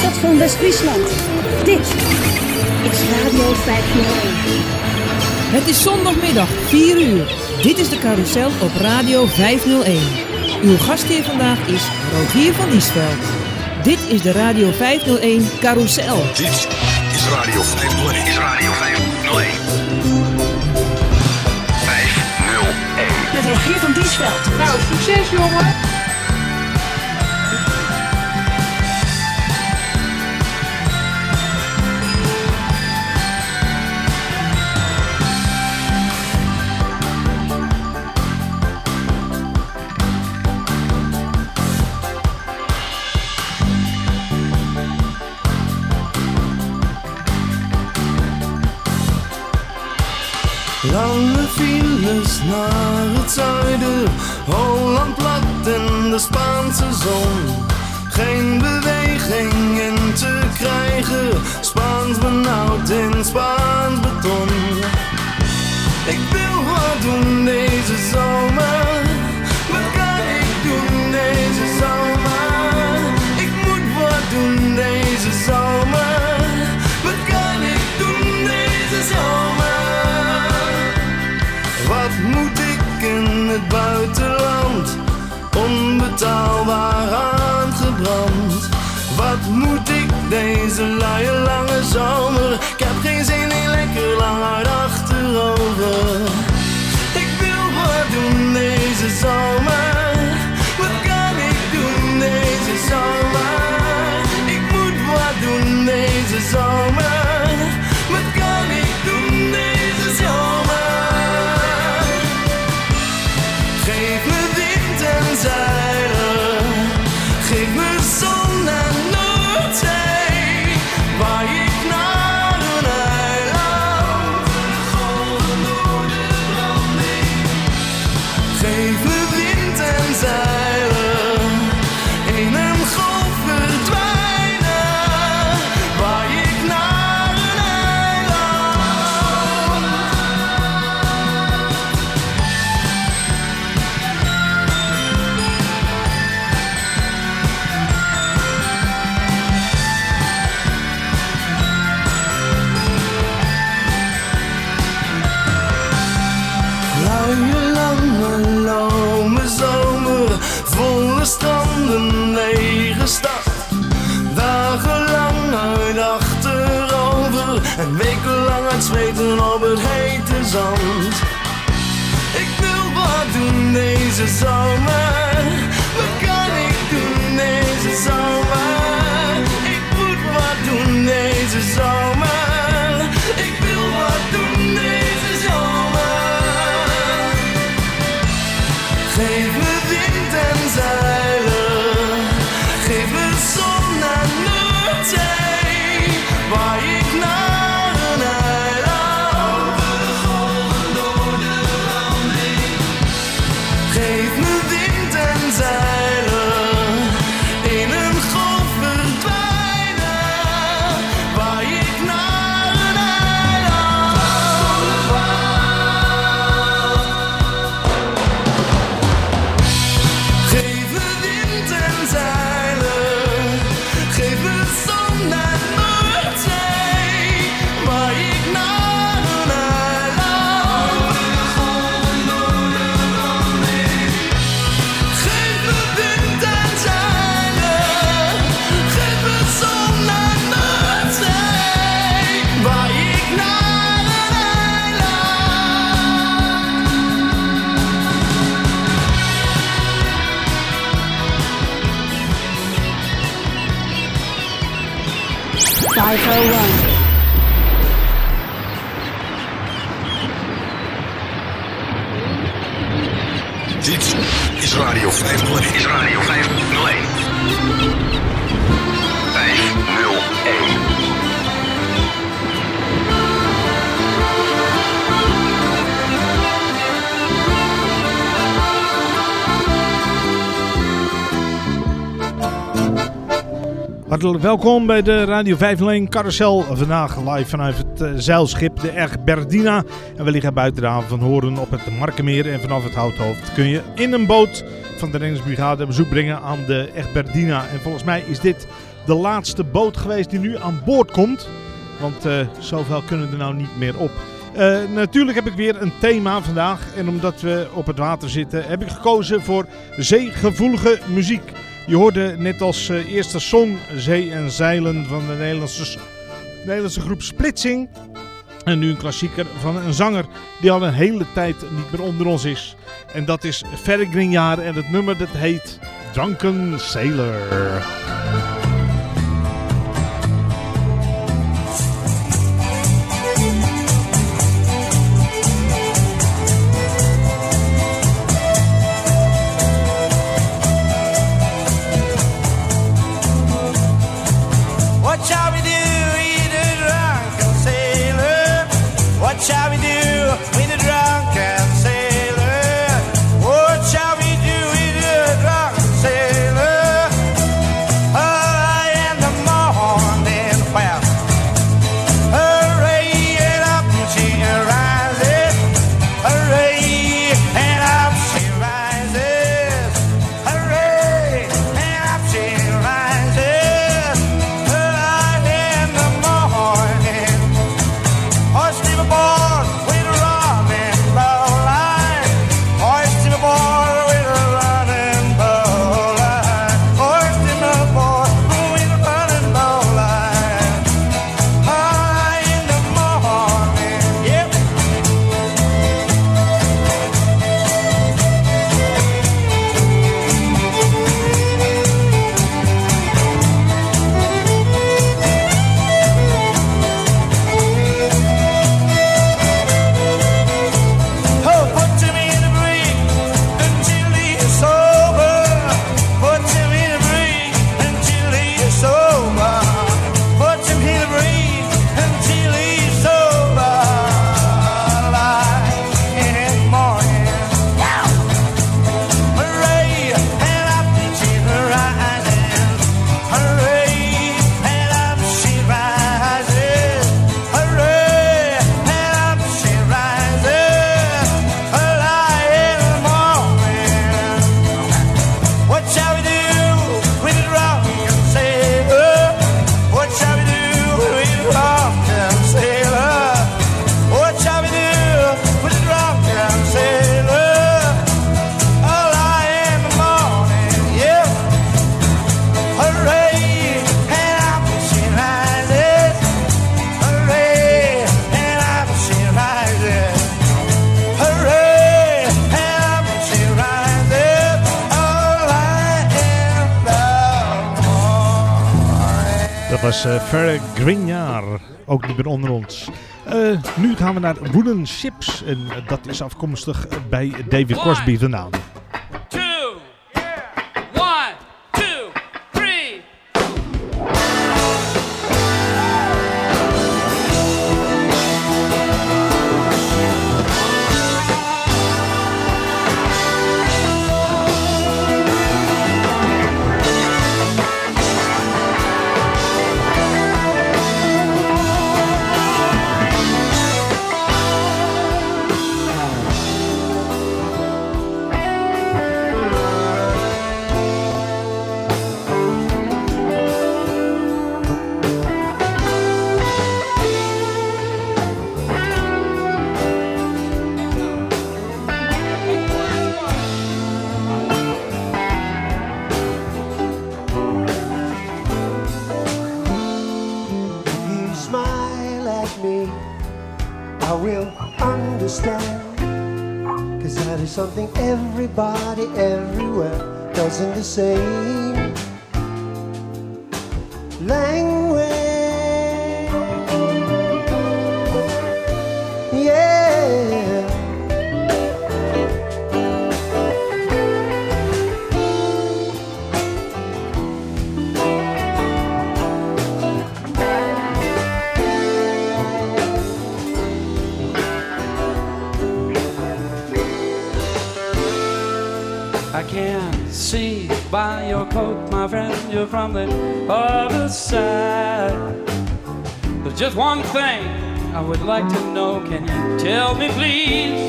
hoofdstad van West-Friesland. Dit is Radio 501. Het is zondagmiddag 4 uur. Dit is de carousel op Radio 501. Uw gastheer vandaag is Rogier van Diesveld. Dit is de Radio 501 carousel. Dit is Radio 501. Is Radio 501. 501. Met Rogier van Diesveld. Nou, succes jongen! Lange files naar het zuiden, Holland plat in de Spaanse zon. Geen beweging in te krijgen, Spaans benauwd in Spaans beton. Ik wil wat doen deze zomer, het buitenland? Onbetaalbaar aangebrand. Wat moet ik deze luie lange zomer? Ik heb geen zin in lekker lang hard achterover. Ik wil wat doen deze zomer. Zand. Ik wil wat doen deze zomer, welkom bij de Radio 501 Carousel. Vandaag live vanuit het eh, zeilschip de Erg Berdina. En we liggen buiten de haven van Horen op het Markenmeer. En vanaf het Houthoofd kun je in een boot van de reddingsbrigade bezoek brengen aan de Erg Berdina. En volgens mij is dit de laatste boot geweest die nu aan boord komt. Want uh, zoveel kunnen er nou niet meer op. Uh, natuurlijk heb ik weer een thema vandaag. En omdat we op het water zitten, heb ik gekozen voor zeegevoelige muziek. Je hoorde net als uh, eerste song Zee en Zeilen van de Nederlandse, Nederlandse groep Splitsing. En nu een klassieker van een zanger die al een hele tijd niet meer onder ons is. En dat is Ferry Grignard en het nummer dat heet Drunken Sailor. Grignard, ook niet meer onder ons. Uh, nu gaan we naar Wooden Ships en dat is afkomstig bij David Crosby vandaan. from the other side. There's just one thing I would like to know. Can you tell me, please,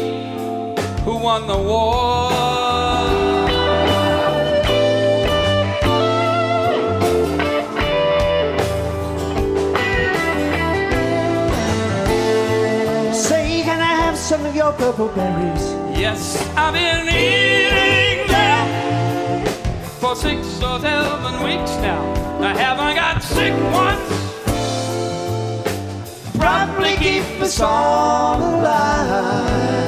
who won the war? Say, can I have some of your purple berries. Yes, I've been eating. Six or seven weeks now. I haven't got sick once. Probably keep us all alive.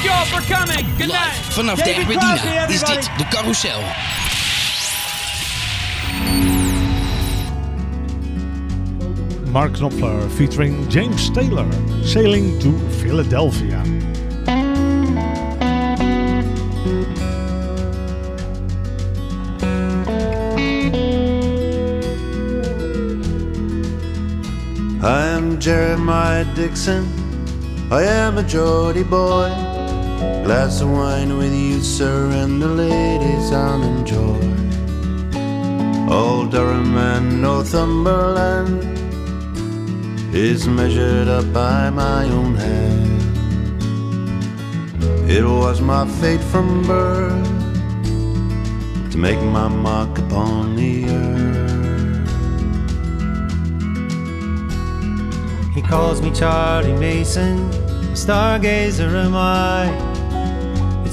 Thank you all for coming. Good Live night. vanaf de David Herberdina Crosby, is dit de carousel. Mark Knopfler featuring James Taylor, Sailing to Philadelphia. I am Jeremiah Dixon. I am a Geordie boy. Glass of wine with you, sir, and the ladies I'll enjoy. Old Durham and Northumberland is measured up by my own hand. It was my fate from birth to make my mark upon the earth. He calls me Charlie Mason, stargazer am I.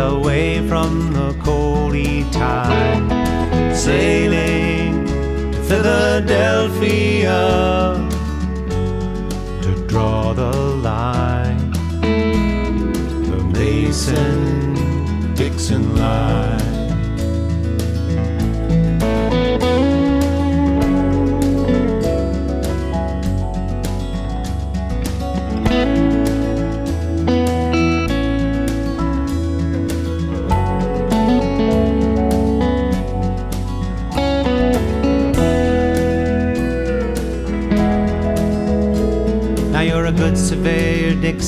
away from the coldy tide. Sailing to Philadelphia to draw the line, the Mason Dixon line.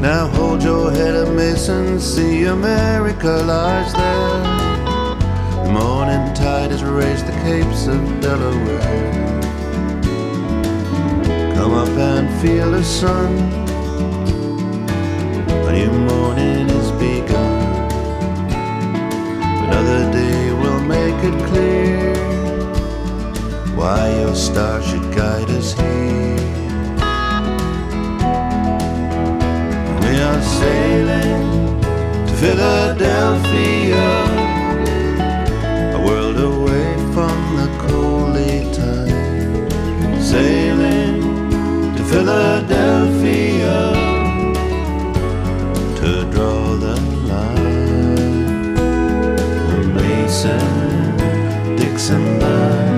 Now hold your head up, Mason, see America lies there. The morning tide has raised the capes of Delaware. Come up and feel the sun. A new morning has begun. Another day will make it clear why your star should guide us here. I'm sailing to Philadelphia, a world away from the coaly time. Sailing to Philadelphia to draw the line. Mason Dixon line.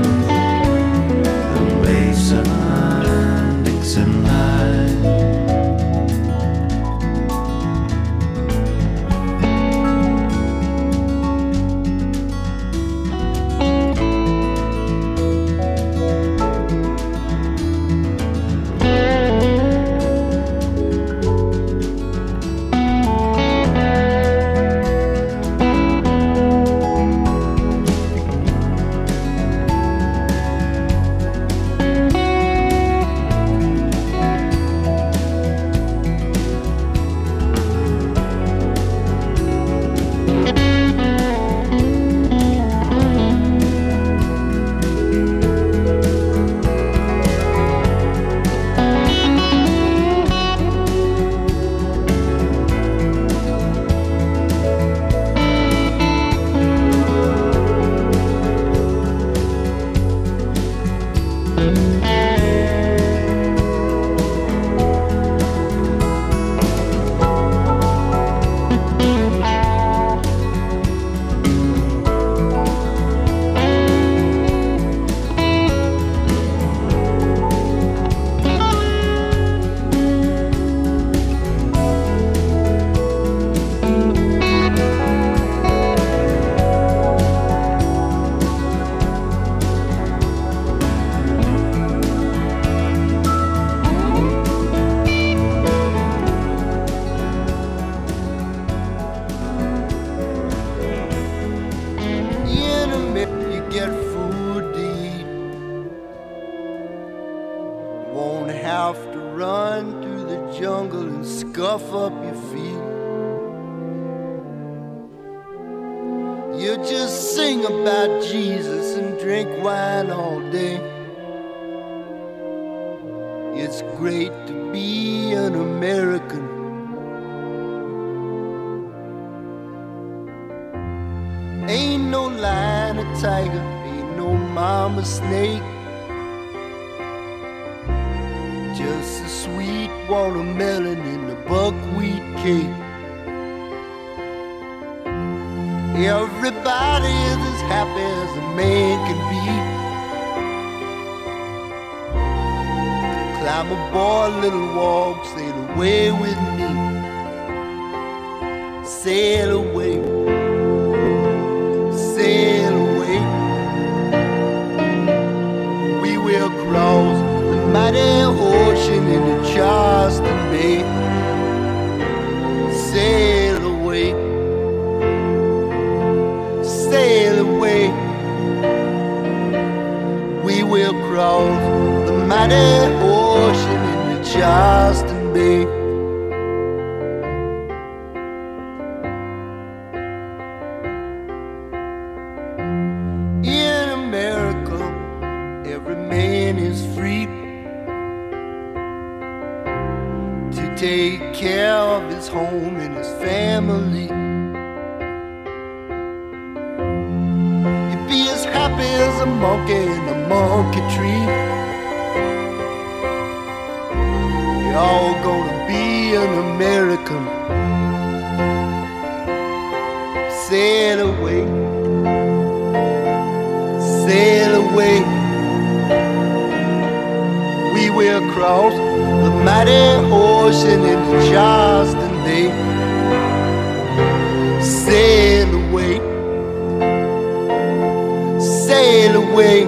sail away. We will cross the mighty ocean in the Charleston Bay. Sail away, sail away.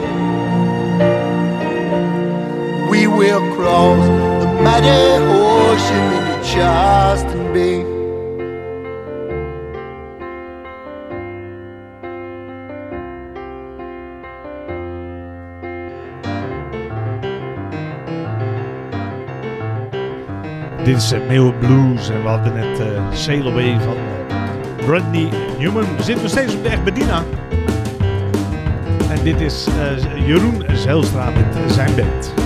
We will cross the mighty ocean in the Charleston Bay. Dit is Mail Blues en we hadden net uh, van eh, Brandney Newman. We zitten nog steeds op de Echtbedina. En dit is eh, Jeroen Zijlstra met zijn band.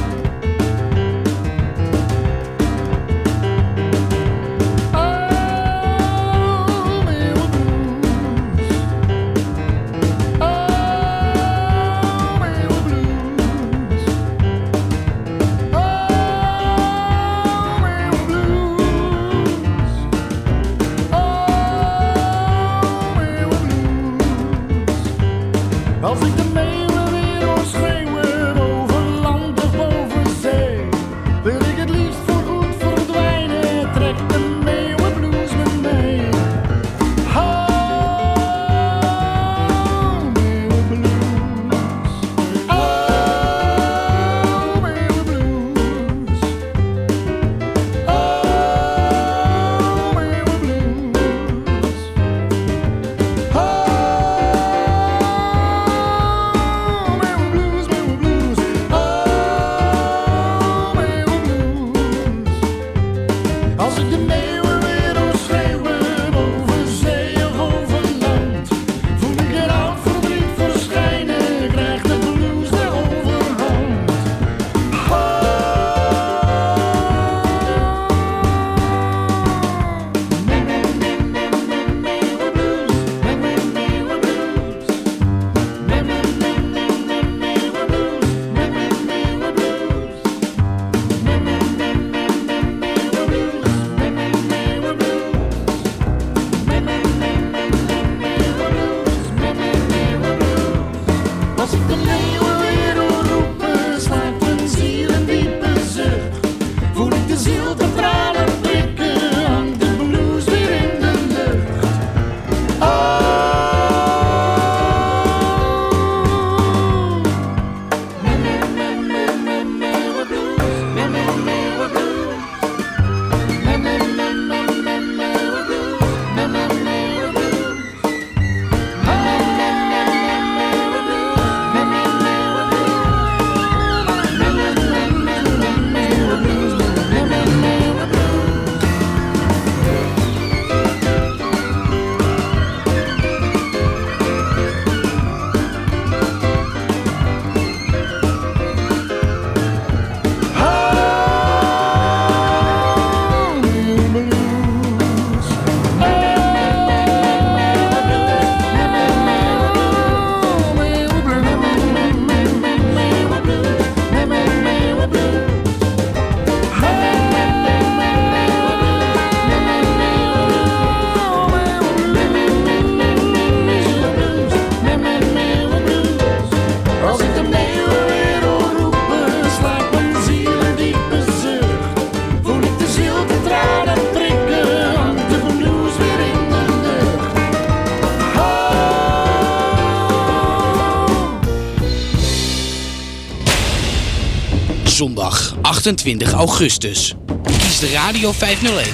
28 augustus kiest de Radio 501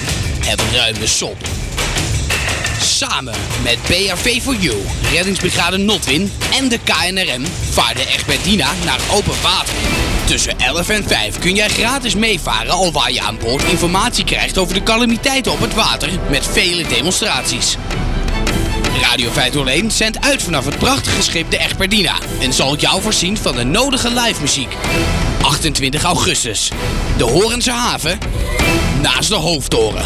het ruime sop. Samen met BRV for You, Reddingsbrigade Notwin en de KNRM vaart de Egberdina naar open water. Tussen 11 en 5 kun jij gratis meevaren al waar je aan boord informatie krijgt over de calamiteiten op het water met vele demonstraties. Radio 501 zendt uit vanaf het prachtige schip de Egberdina en zal jou voorzien van de nodige live muziek. 28 augustus. De Horense haven naast de hoofdtoren.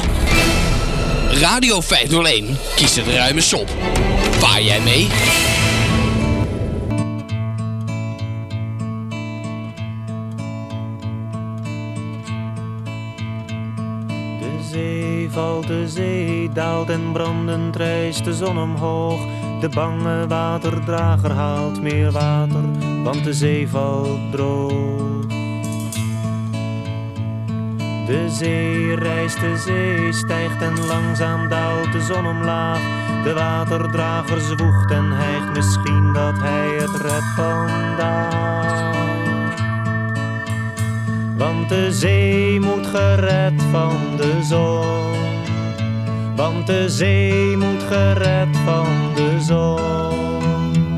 Radio 501 kiest het ruime sop. Vaar jij mee? De zee daalt en brandend rijst de zon omhoog. De bange waterdrager haalt meer water, want de zee valt droog. De zee reist, de zee stijgt en langzaam daalt de zon omlaag. De waterdrager zwoegt en hijgt misschien dat hij het redt vandaag. Want de zee moet gered van de zon. Want de zee moet gered van de zon.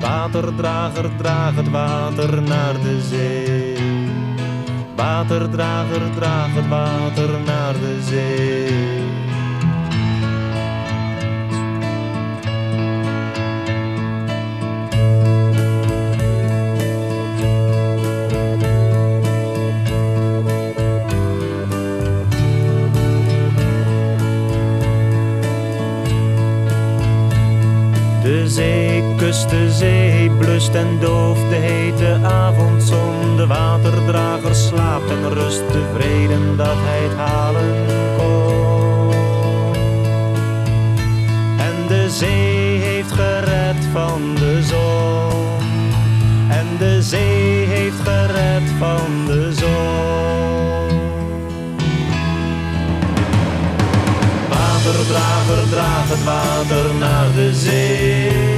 Waterdrager, draag het water naar de zee. Waterdrager, draag het water naar de zee. De zee, blust en dooft de hete avondzon. De waterdrager slaapt en rust tevreden dat hij het halen kon. En de zee heeft gered van de zon. En de zee heeft gered van de zon. Waterdrager, draag het water naar de zee.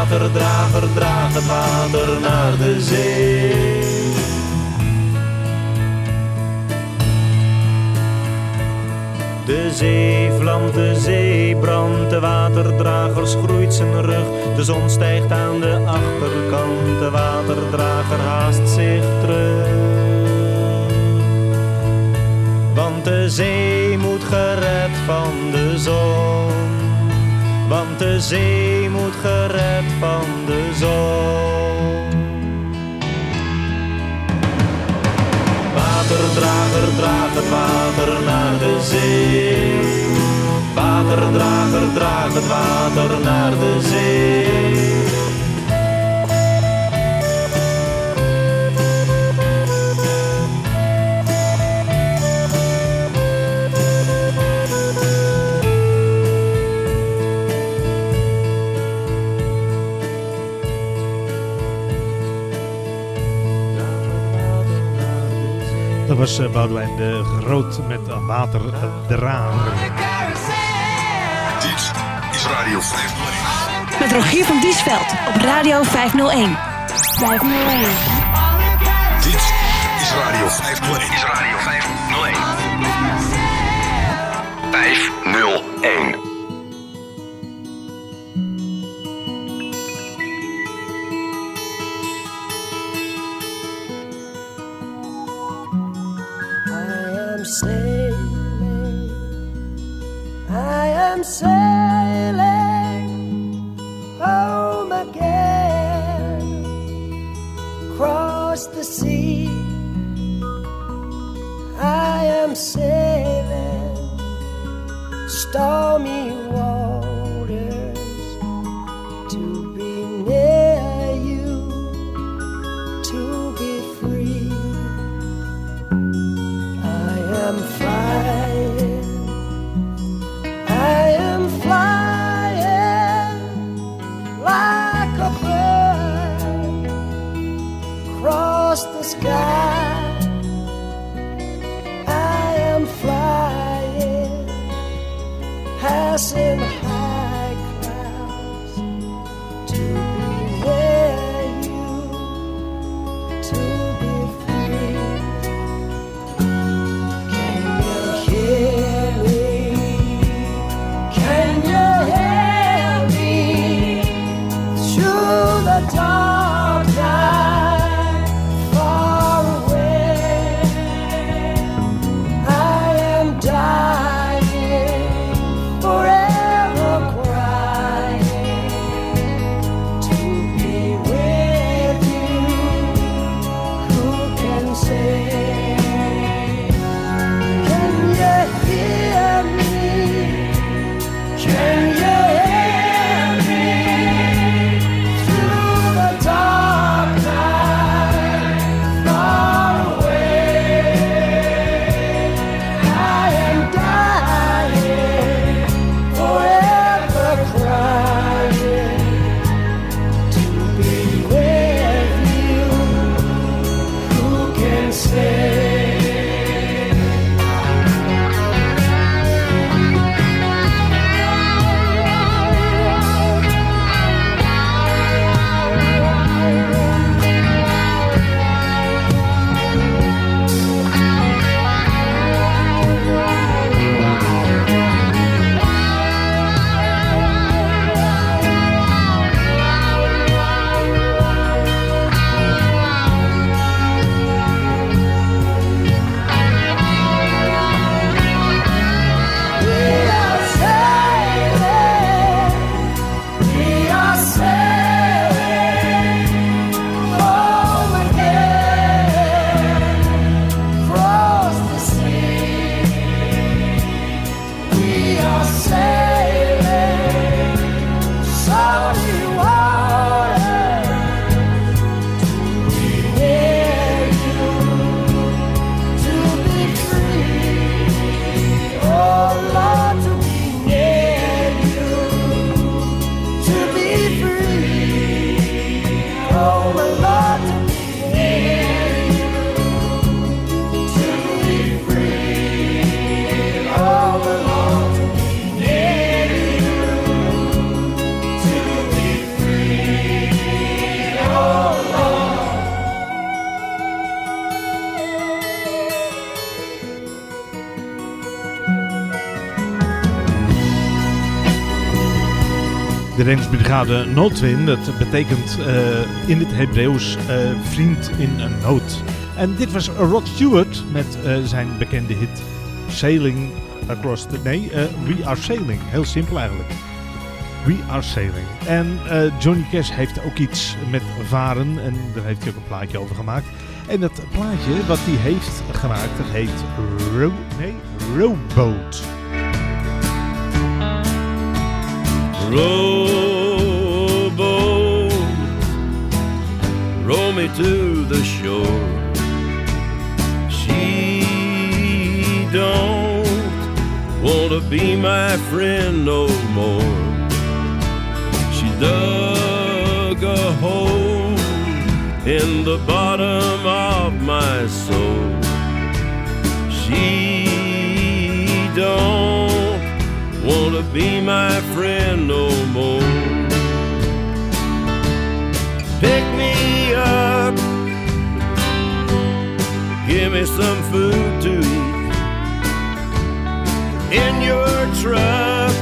Waterdrager, draag het water naar de zee. De zee vlamt, de zee brandt, de waterdrager groeit zijn rug. De zon stijgt aan de achterkant, de waterdrager haast zich terug. Want de zee moet gered van de zon. Want de zee gered van de zon. Waterdrager, draag het water naar de zee. Waterdrager, draag het water naar de zee. Was uh, Boudewijn de Groot met uh, waterdrager. Dit is Radio 501. Met Rogier van Diesveld op Radio 501. 501. Dit is Radio 501. Is Radio 501. Reddingsbrigade Noodwin, dat betekent eh, in het Hebreeuws eh, vriend in een nood. En dit was Rod Stewart met eh, zijn bekende hit Sailing Across the... Nee, We Are Sailing. Heel simpel eigenlijk. We Are Sailing. En Johnny Cash heeft ook iets met varen en daar heeft hij ook een plaatje over gemaakt. En dat plaatje wat hij heeft gemaakt, dat heet Ro nee, Rowboat. Rowboat, row me to the shore. She don't want to be my friend no more. She dug a hole in the bottom of my soul. She don't want to be my friend no more. Pick me up, give me some food to eat. In your truck,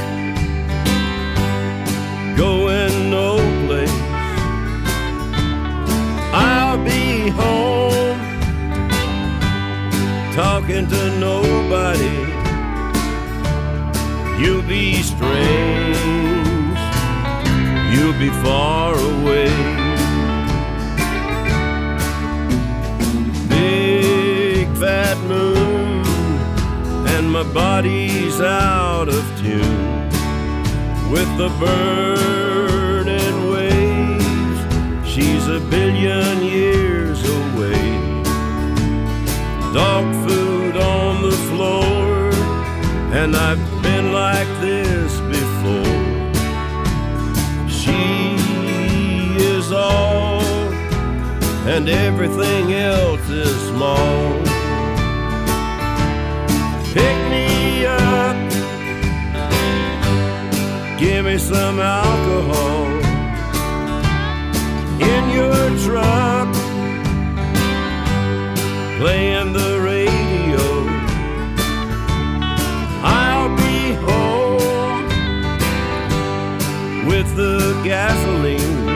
going no place. I'll be home, talking to nobody. Strange, you'll be far away. Big fat moon, and my body's out of tune with the burning waves. She's a billion years away. Dog food on the floor, and I've like this before. She is all, and everything else is small. Pick me up, give me some alcohol in your truck, playing the gasoline.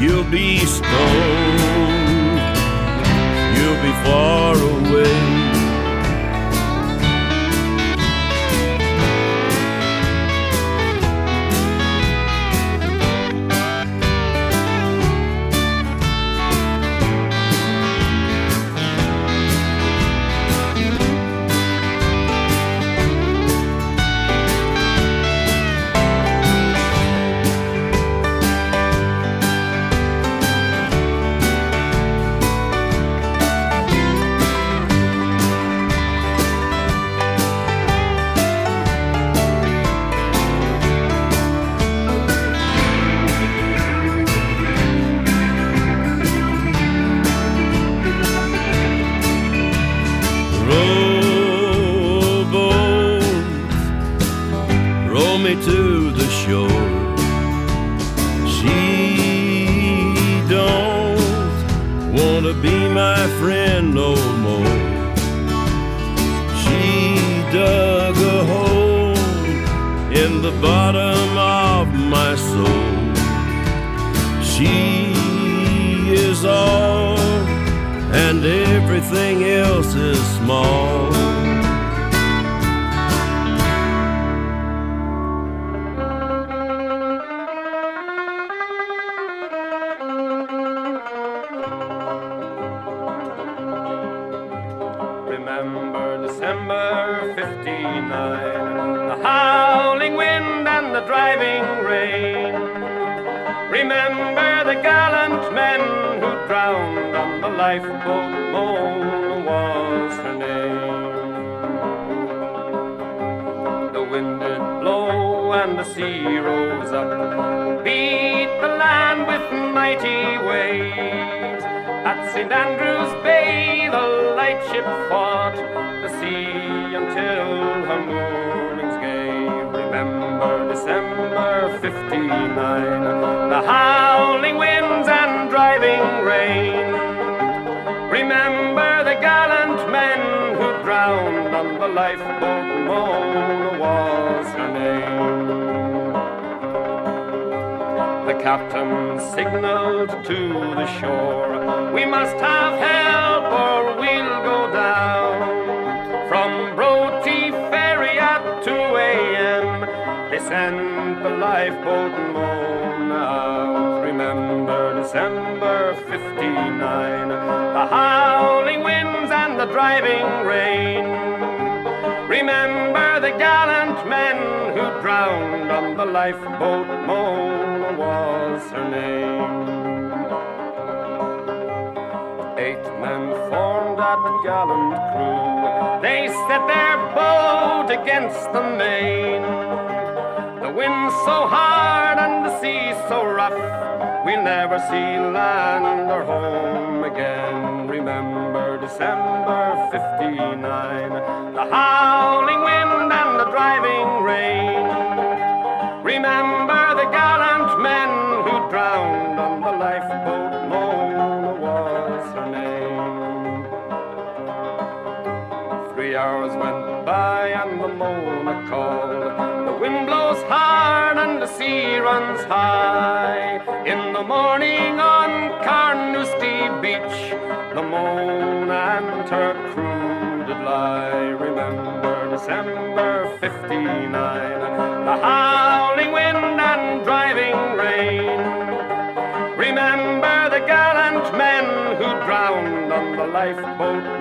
You'll be stoned. You'll be far away.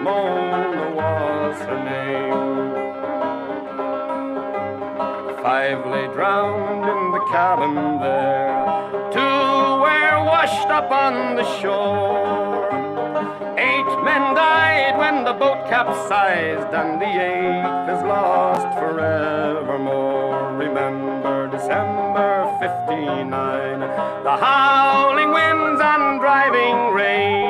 Mona was her name. Five lay drowned in the cabin there, two were washed up on the shore. Eight men died when the boat capsized, and the eighth is lost forevermore. Remember December 59, the howling winds and driving rain.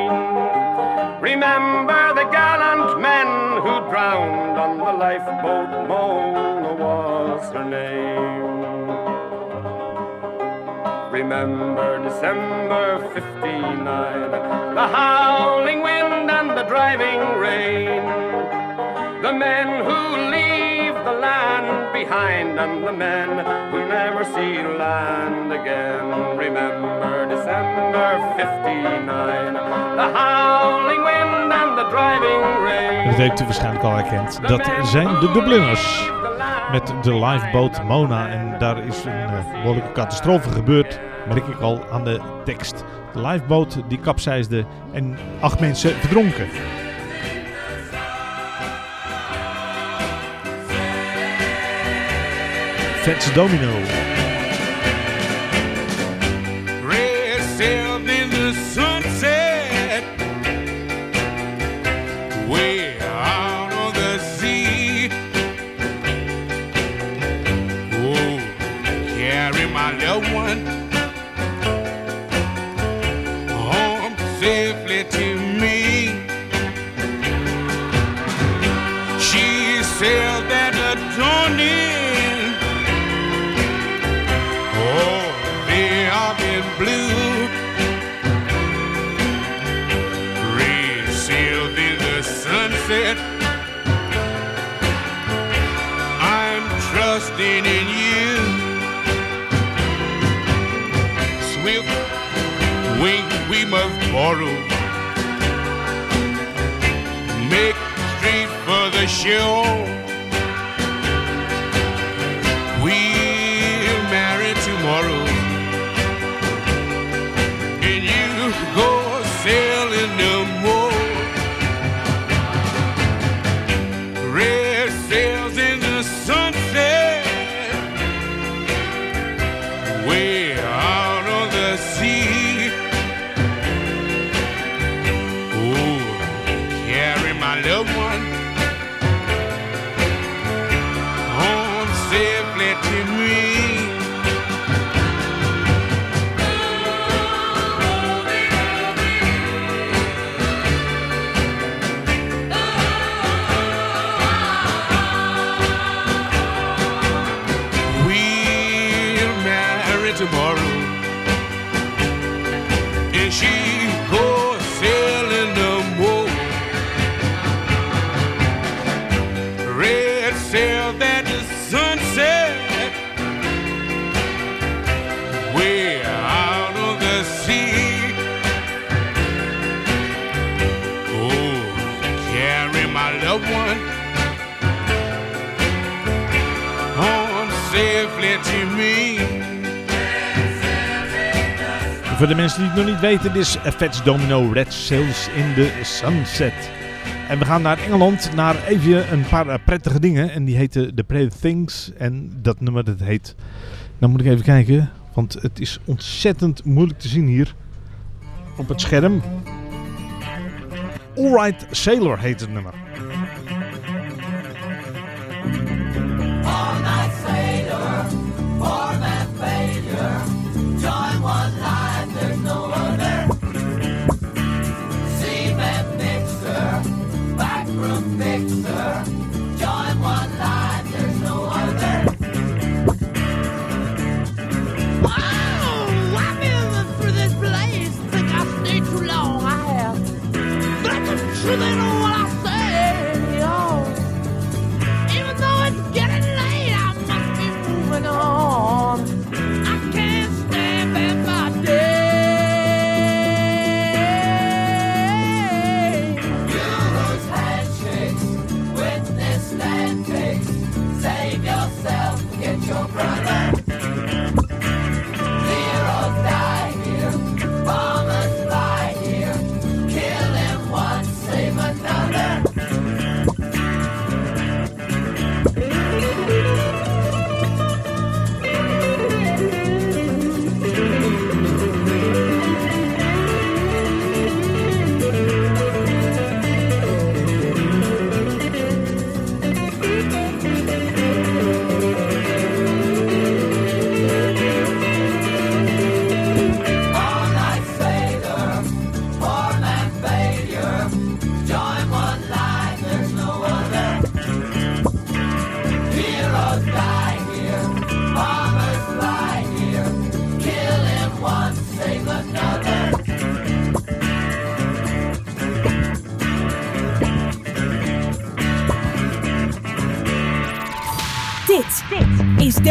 Lifeboat Mona was her name. Remember December 59, the howling wind and the driving rain. The men who leave the land behind and the men who never see land again. Remember December 59, the howling wind Dat heeft u waarschijnlijk al herkend. Dat zijn de Dubliners. Met de lifeboat Mona. En daar is een eh, behoorlijke catastrofe gebeurd. Merk ik al aan de tekst. De lifeboat die kapseisde en acht mensen verdronken. Fats Domino. no one borrow. Make straight for the shore. Voor de mensen die het nog niet weten, dit is Fats Domino Red Sails in the Sunset. En we gaan naar Engeland, naar even een paar eh, prettige dingen. En die heten The Pretty Things. En dat nummer dat heet... Nou moet ik even kijken, want het is ontzettend moeilijk te zien hier op het scherm. Alright Sailor heet het nummer. All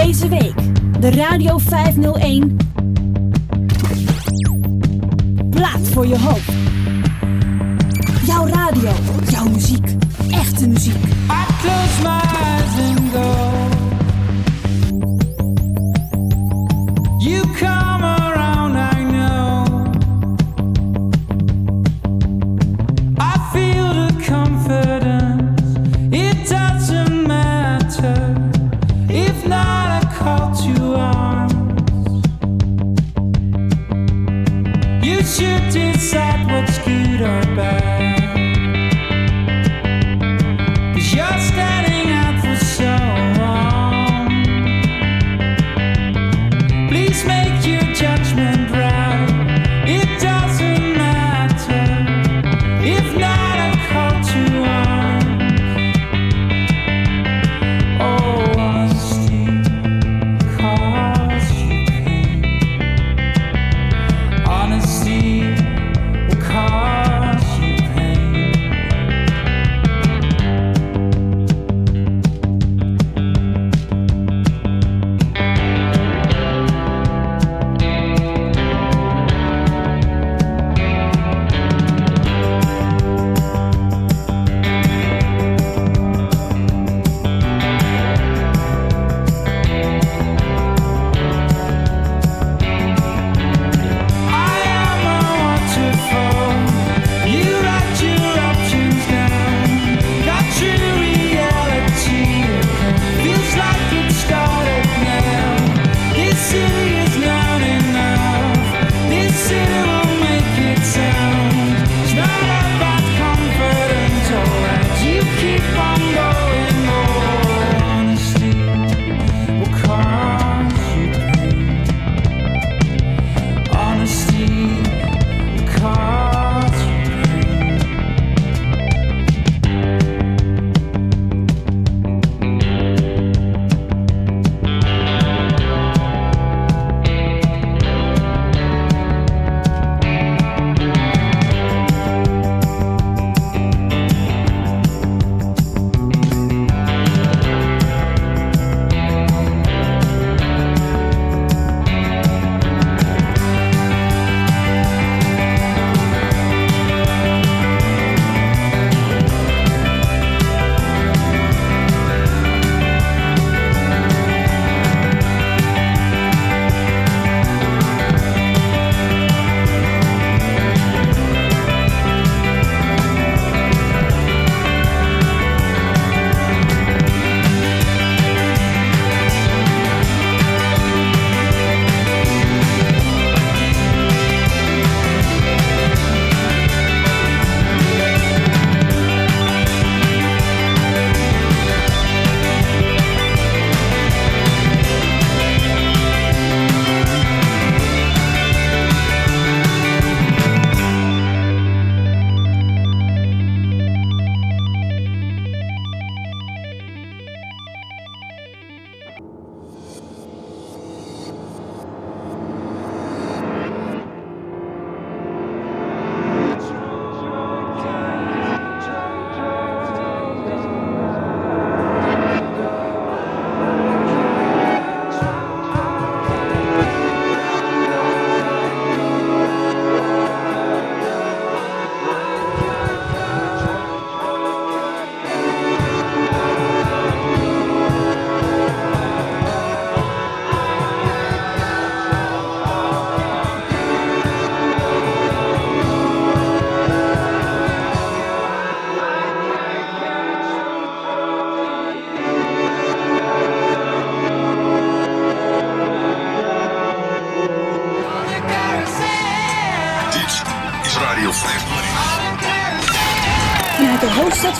deze week de Radio 501. Plaat voor je hoop. Jouw radio, jouw muziek, echte muziek. I close my eyes and go. You come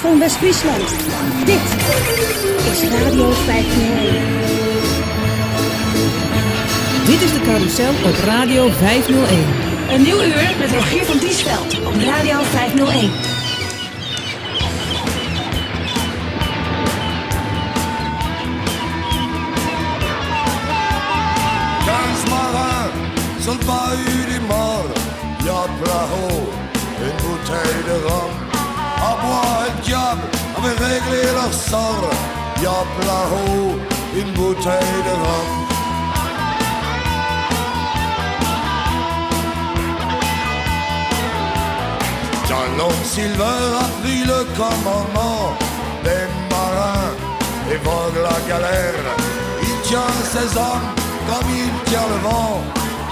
van West-Friesland. Dit is Radio 501. Dit is de carousel op Radio 501. Een nieuw uur met Rogier van Diesveld avait réglé leur sort, y'a Plaho, une bouteille de rhum. John Long Silver a pris le commandement des marins et vogue la galère. Il tient ses hommes comme il tient le vent.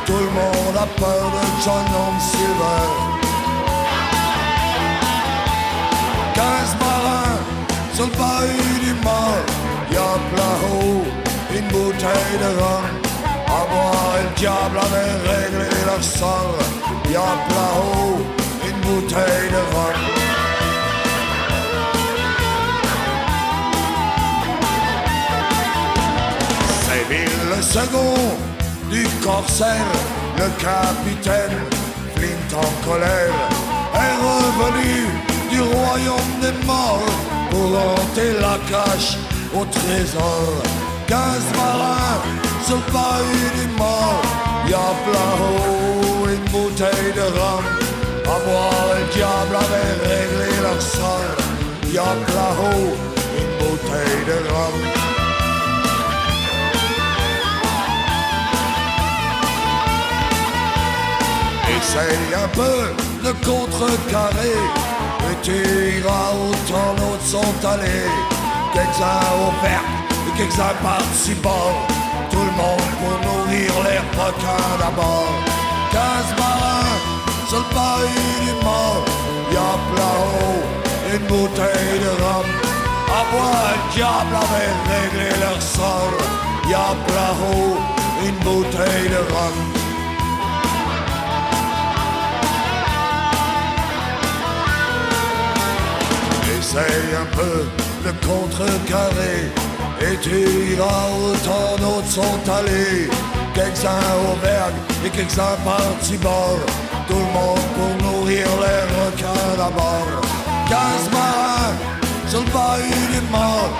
Tout le monde a peur de John Long Silver. 15 marins som var ut i mål Jobler ho, une bouteille de vin Og hvor en jobler med regler i leur sang Jobler ho, une bouteille de vin le second du corsaire, le capitaine Flint en colère est revenu du royaume des morts pour hanter la cache au trésor. Quinze marins sur le bahut du mort, y'a plein haut une bouteille de rhum. À boire le diable avait réglé leur sort, y'a plein haut une bouteille de rhum. Essaye un peu de contrecarrer Et tu iras où tant d'autres sont allés. Quelques-uns au vert et quelques-uns bord Tout le monde pour nourrir les requins d'abord. Quinze marins sur le bahut du mort Y'a plein haut une bouteille de rhum. À boire le diable avait réglé leur sort. Y'a plein haut une bouteille de rhum Essaye un peu de contrecarrer Et tu iras où tant d'autres sont allés Quelques-uns au vergue et quelques-uns par-ci bord. Tout le monde pour nourrir les requins d'abord. Quinze marins sur le bahut du mort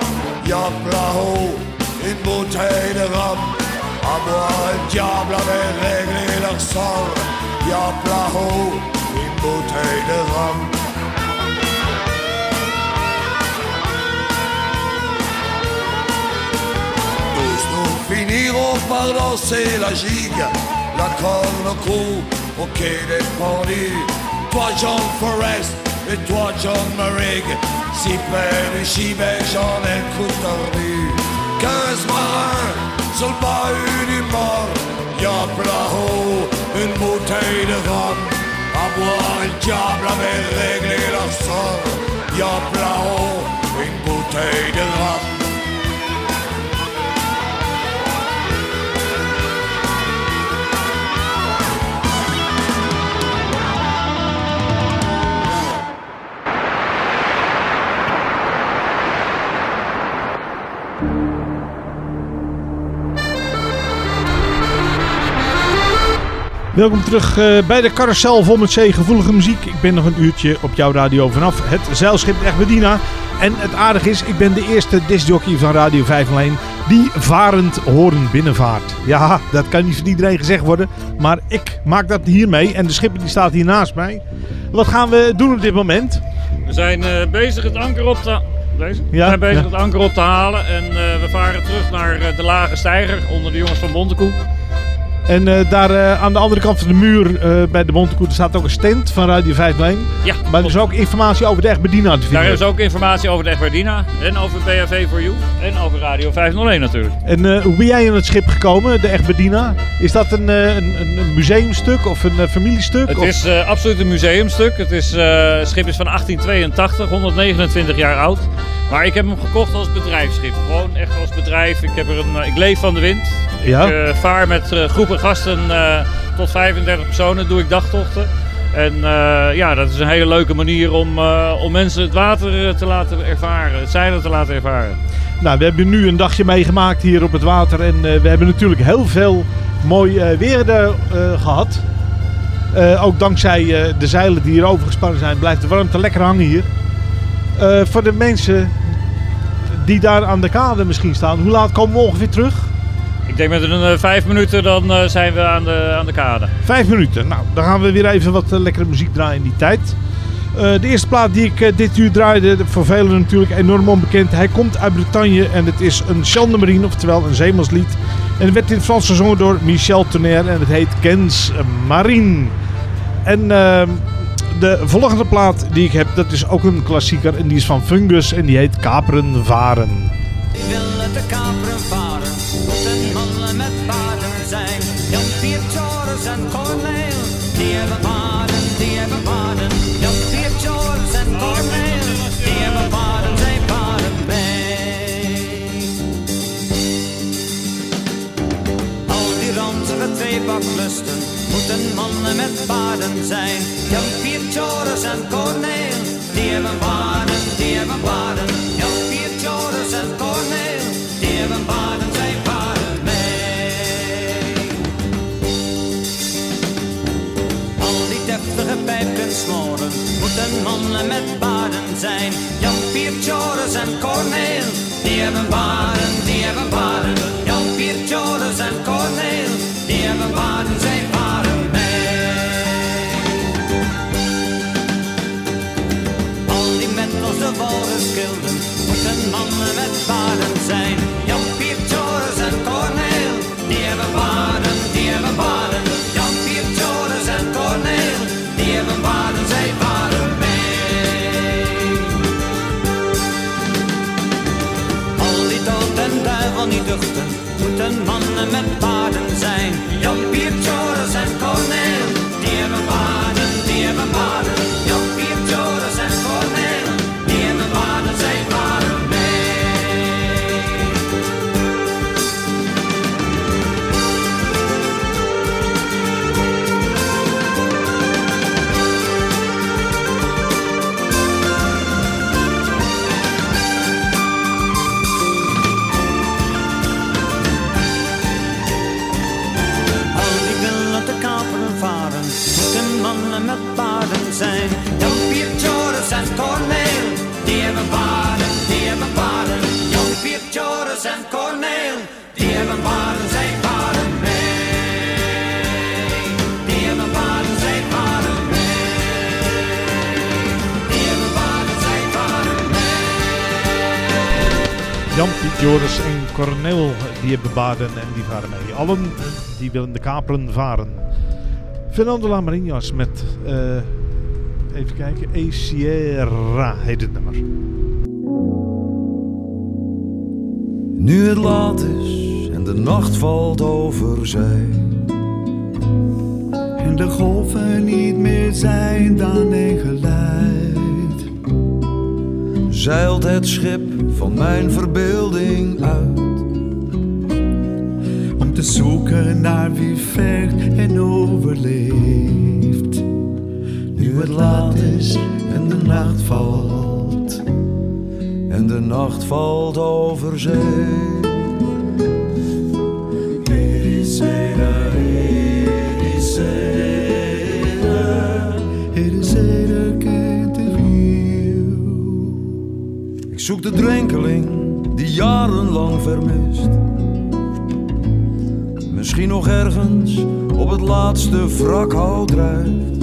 Y'a plein haut une bouteille de rhum. À boire le diable avait réglé leur sort. Y'a plein haut une bouteille de rhum Finirons par danser la gigue, la corne au cou, au quai des pendus. Toi John Forrest et toi John Merrig, si du Chibet j'en ai le coup tordu. Quinze marins sur le bahut du mort, y'a plein haut une bouteille de rhum. À boire le diable avait réglé leur sort, y'a plein haut une bouteille de rhum. Welkom terug eh, bij de carousel vol met zeegevoelige muziek. Ik ben nog een uurtje op jouw radio vanaf het zeilschip Egbedina. En het aardige is, ik ben de eerste discjockey van Radio 501 die varend horen binnenvaart. Ja, dat kan niet van iedereen gezegd worden, maar ik maak dat hier mee. En de schipper die staat hier naast mij. Wat gaan we doen op dit moment? We zijn eh, bezig het anker op te... Deze? Ja, we zijn bezig ja. het anker op te halen en eh, we varen terug naar de lage steiger onder de jongens van Bontekoe. En eh, daar eh, aan de andere kant van de muur eh, bij de Montekoe staat ook een stand van Radio 501. Ja, Maar er is ook informatie over de Egbedina te vinden. Daar is ook informatie over de Egberdina en over BHV for You en over Radio 501 natuurlijk. En hoe ben jij in het schip gekomen, de Egbedina? Is dat een, een, een museumstuk of een familiestuk? Het of? is absoluut een museumstuk. Het, is, het schip is van 1882, 129 jaar oud. Maar ik heb hem gekocht als bedrijfsschip. Gewoon echt als bedrijf. Ik, heb er een, eh, ik leef van de wind. Ja? Ik eh, vaar met eh, groepen gasten tot 35 personen, doe ik dagtochten. En ja, dat is een hele leuke manier om, om mensen het water te laten ervaren, het zeilen te laten ervaren. Nou, we hebben nu een dagje meegemaakt hier op het water. En we hebben natuurlijk heel veel mooi weer eh, eh, gehad. Eh, ook dankzij de zeilen die hier overgespannen zijn, blijft de warmte lekker hangen hier. Eh, voor de mensen die daar aan de kade misschien staan, hoe laat komen we ongeveer terug? Ik denk met een eh, vijf minuten dan eh, zijn we aan de, aan de kade. Vijf minuten. Nou, dan gaan we weer even wat lekkere muziek draaien in die tijd. De eerste plaat die ik dit uur draaide, voor velen natuurlijk enorm onbekend. Hij komt uit Bretagne en het is een Chant de Marine, oftewel een zeemanslied. En het werd in het Frans gezongen door Michel Tonnerre en het heet Gens Marine. En ehm, de volgende plaat die ik heb, dat is ook een klassieker en die is van Fungus en die heet Kaperen Varen. Die willen te kaperen varen, moeten mannen met paarden zijn. Jan Pier, Joris en Corneel, die hebben paarden, die hebben paarden. Jan Pier, Joris en Corneel, die hebben paarden, zij paarden mee. Al die ranzige tweebaklusten moeten mannen met paarden zijn. Jan Pier, Joris en Corneel, die hebben paarden, die hebben paarden. Jan Pier, Joris en Corneel, die hebben paarden, zij paarden mee. Al die deftige pijpen smoren moeten mannen met paarden zijn. Jan Pier, Joris en Corneel, die hebben paarden, die hebben paarden. Jan Pier, Joris en Corneel, die hebben paarden de walruskilden moeten mannen met paarden zijn. Jan Pier, Joris en Corneel, die hebben paarden, die hebben paarden. Jan Pier, Joris en Corneel, die hebben paarden, zij paarden mee. Al die dood en duivel niet duchten, moeten mannen met paarden Jan, Piet, Joris en Cornel, die hebben baden en die varen mee. Allen die willen de kaperen varen. Fernando Lamarinas met, eh, even kijken, E Sierra heet het nummer. Nu het laat is en de nacht valt over zee. En de golven niet meer zijn dan een geluid. Zeilt het schip van mijn verbeelding uit. Om te zoeken naar wie vecht en overleeft. Nu het laat is en de nacht valt. En de nacht valt over zee. Zoek de drenkeling die jarenlang vermist. Misschien nog ergens op het laatste wrakhout drijft.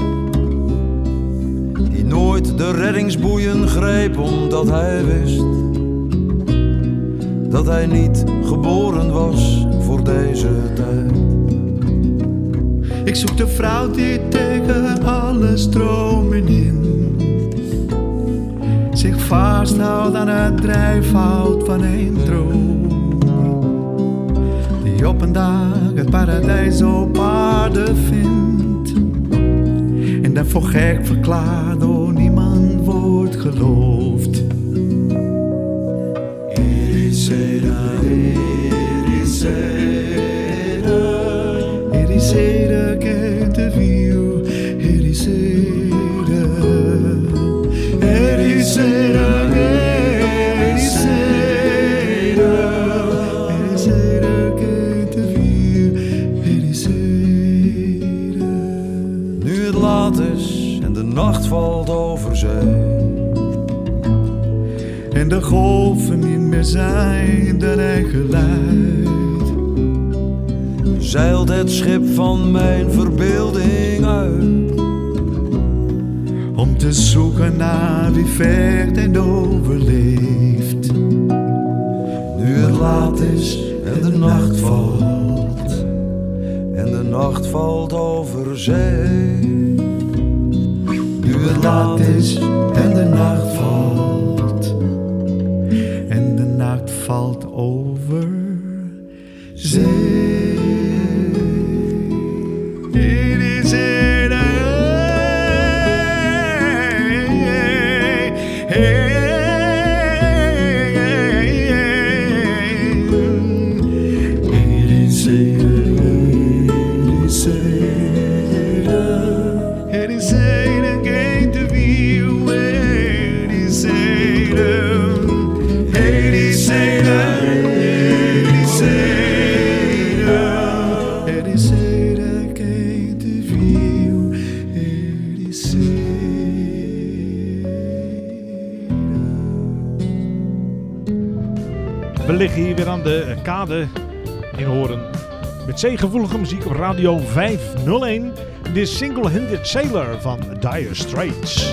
Die nooit de reddingsboeien greep omdat hij wist dat hij niet geboren was voor deze tijd. Ik zoek de vrouw die tegen alle stromen in zich vasthoudt aan het drijfhout van een droom. Die op een dag het paradijs op aarde vindt. En daarvoor gek verklaart door niemand wordt geloofd. Erisera, Erisera, golven niet meer zijn dan hij geleid. Zeilt het schip van mijn verbeelding uit. Om te zoeken naar wie vecht en overleeft. Nu het laat is en de nacht valt. En de nacht valt over zee. Nu het laat is en zeegevoelige muziek op Radio 501. De Single Handed Sailor van Dire Straits.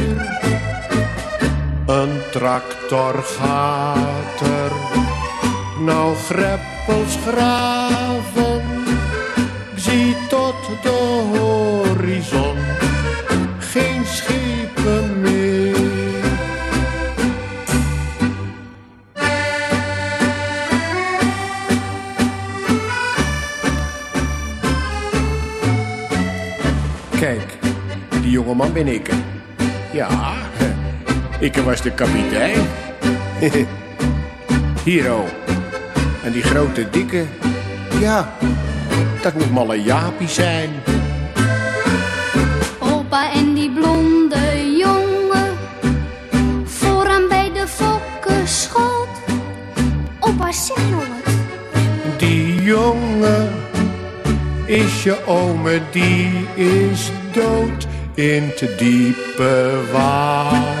Tractor gaat er nou greppels graven. Ik was de kapitein. Hero. En die grote dikke, ja, dat moet malle Jaapie zijn. Opa en die blonde jongen, vooraan bij de fokkenschot. Opa, zeg nou wat. Die jongen is je ome, die is dood in te diepe water.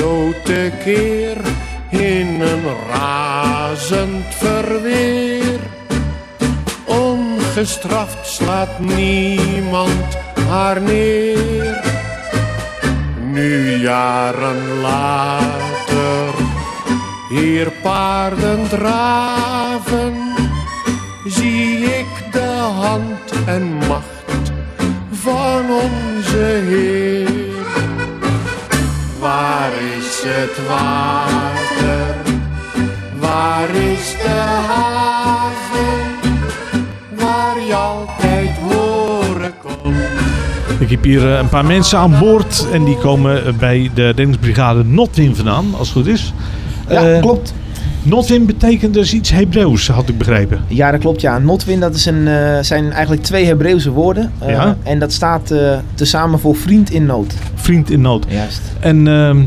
Zo tekeer in een razend verweer. Ongestraft slaat niemand haar neer. Nu jaren later, hier paarden draven, zie ik de hand en macht van onze Heer. Is het water? Waar is de haven? Waar je altijd horen kon. Ik heb hier eh, een paar mensen aan boord en die komen eh, bij de reddingsbrigade Notwin vandaan, als het goed is. Ja, klopt. Notwin betekent dus iets Hebreeuws, had ik begrepen. Ja, dat klopt. Ja. Notwin, dat is een, eh, zijn eigenlijk twee Hebreeuwse woorden. Eh, Ja. En dat staat eh, tezamen voor vriend in nood. Vriend in nood. Juist. En ehm, eh,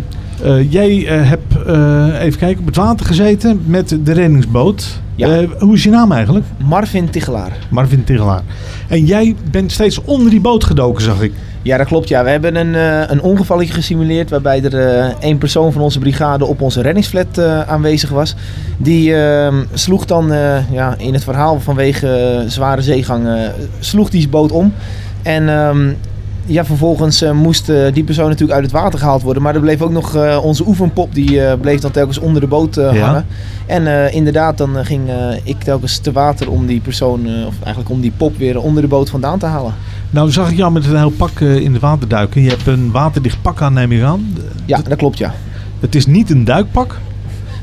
jij eh, hebt, eh, even kijken, op het water gezeten met de reddingsboot. Ja. Eh, hoe is je naam eigenlijk? Marvin Tigelaar. Marvin Tigelaar. En jij bent steeds onder die boot gedoken, zag ik. Ja, dat klopt. Ja. We hebben een, eh, een ongevalletje gesimuleerd waarbij er eh, één persoon van onze brigade op onze reddingsflat eh, aanwezig was. Die ehm, sloeg dan eh, ja, in het verhaal vanwege eh, zware zeegang, eh, sloeg die boot om. En ehm, ja, vervolgens eh, moest eh, die persoon natuurlijk uit het water gehaald worden. Maar er bleef ook nog eh, onze oefenpop, die bleef dan telkens onder de boot Ja. hangen. En inderdaad, dan ging ik telkens te water om die persoon, of eigenlijk om die pop weer onder de boot vandaan te halen. Nou zag ik jou met een heel pak in het water duiken. Je hebt een waterdicht pak aan, neem ik aan. Ja, dat klopt, ja. Het is niet een duikpak.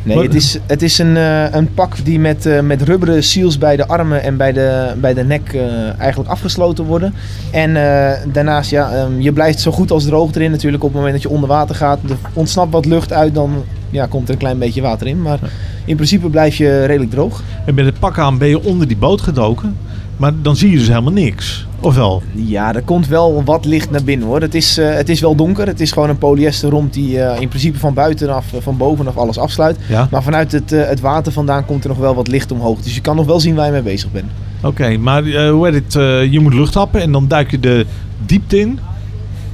Nee, Maar- het is, het is een, eh, een pak die met, eh, met rubberen seals bij de armen en bij de, bij de nek eh, eigenlijk afgesloten worden. En daarnaast, ja, ehm, je blijft zo goed als droog erin natuurlijk op het moment dat je onder water gaat. Er ontsnapt wat lucht uit, dan ja, komt er een klein beetje water in. Maar in principe blijf je redelijk droog. En met het pak aan ben je onder die boot gedoken. Maar dan zie je dus helemaal niks. Of wel? Ja, er komt wel wat licht naar binnen hoor. Het is, eh, het is wel donker. Het is gewoon een polyester romp die eh, in principe van buitenaf, eh, van bovenaf alles afsluit. Ja. Maar vanuit het, het water vandaan komt er nog wel wat licht omhoog. Dus je kan nog wel zien waar je mee bezig bent. Oké, maar hoe heet het? je moet lucht happen en dan duik je de diepte in.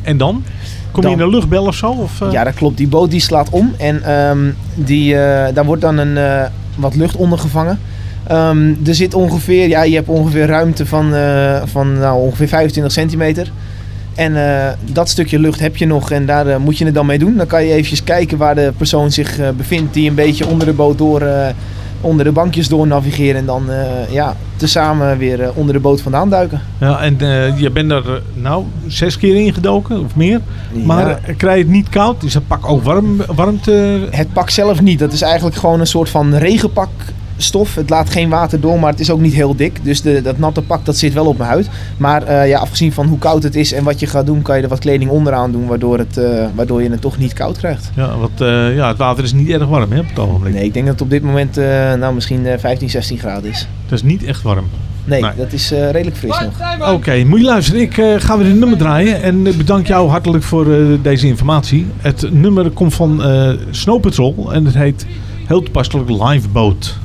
En dan? Kom je in een luchtbel of zo? Of? Ja, dat klopt. Die boot die slaat om en ehm, die, daar wordt dan een, wat lucht onder gevangen. Ehm, er zit ongeveer, ja, je hebt ongeveer ruimte van, eh, van nou, ongeveer 25 centimeter. En eh, dat stukje lucht heb je nog en daar eh, moet je het dan mee doen. Dan kan je eventjes kijken waar de persoon zich bevindt die een beetje onder de boot door, onder de bankjes door navigeren. En dan ja, tezamen weer onder de boot vandaan duiken. Ja, en je bent er nou zes keer ingedoken of meer. Maar Ja. krijg je het niet koud? Is het pak ook warm, warmte? Het pak zelf niet. Dat is eigenlijk gewoon een soort van regenpakstof. Het laat geen water door, maar het is ook niet heel dik. Dus de, dat natte pak dat zit wel op mijn huid. Maar eh, ja, afgezien van hoe koud het is en wat je gaat doen, kan je er wat kleding onderaan doen. Waardoor, het, eh, waardoor je het toch niet koud krijgt. Ja, want eh, ja, het water is niet erg warm hè, op het ogenblik. Nee, ik denk dat het op dit moment nou misschien eh, 15, 16 graden is. Dat is niet echt warm. Nee, dat is redelijk fris nog. Oké, moet je luisteren. Ik eh, ga weer een nummer draaien. En ik bedank jou hartelijk voor deze informatie. Het nummer komt van Snow Patrol. En het heet heel toepasselijk Liveboat.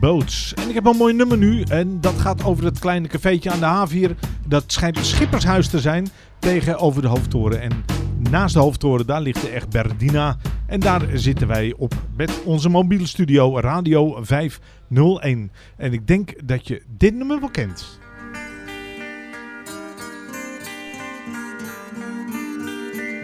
Boats. En ik heb een mooi nummer nu. En dat gaat over het kleine cafeetje aan de haven Dat schijnt schippershuis te zijn tegenover de hoofdtoren. En naast de hoofdtoren daar ligt de echt Berdina. En daar zitten wij op met onze mobiele studio Radio 501. En ik denk dat je dit nummer wel kent.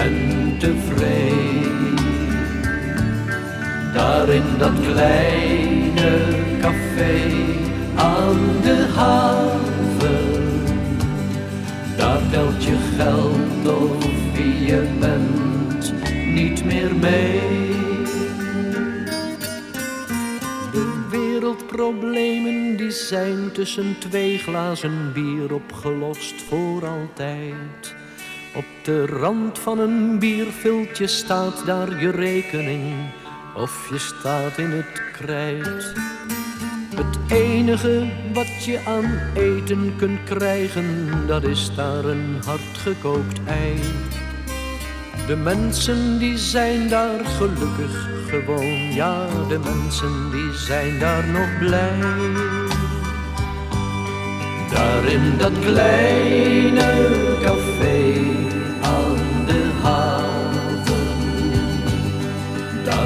en tevreden. Daar in dat kleine café aan de haven, daar telt je geld of wie je bent niet meer mee. De wereldproblemen die zijn tussen twee glazen bier opgelost voor altijd. Op de rand van een bierviltje staat daar je rekening of je staat in het krijt. Het enige wat je aan eten kunt krijgen, dat is daar een hardgekookt ei. De mensen die zijn daar gelukkig gewoon, ja, de mensen die zijn daar nog blij. Daar in dat kleine café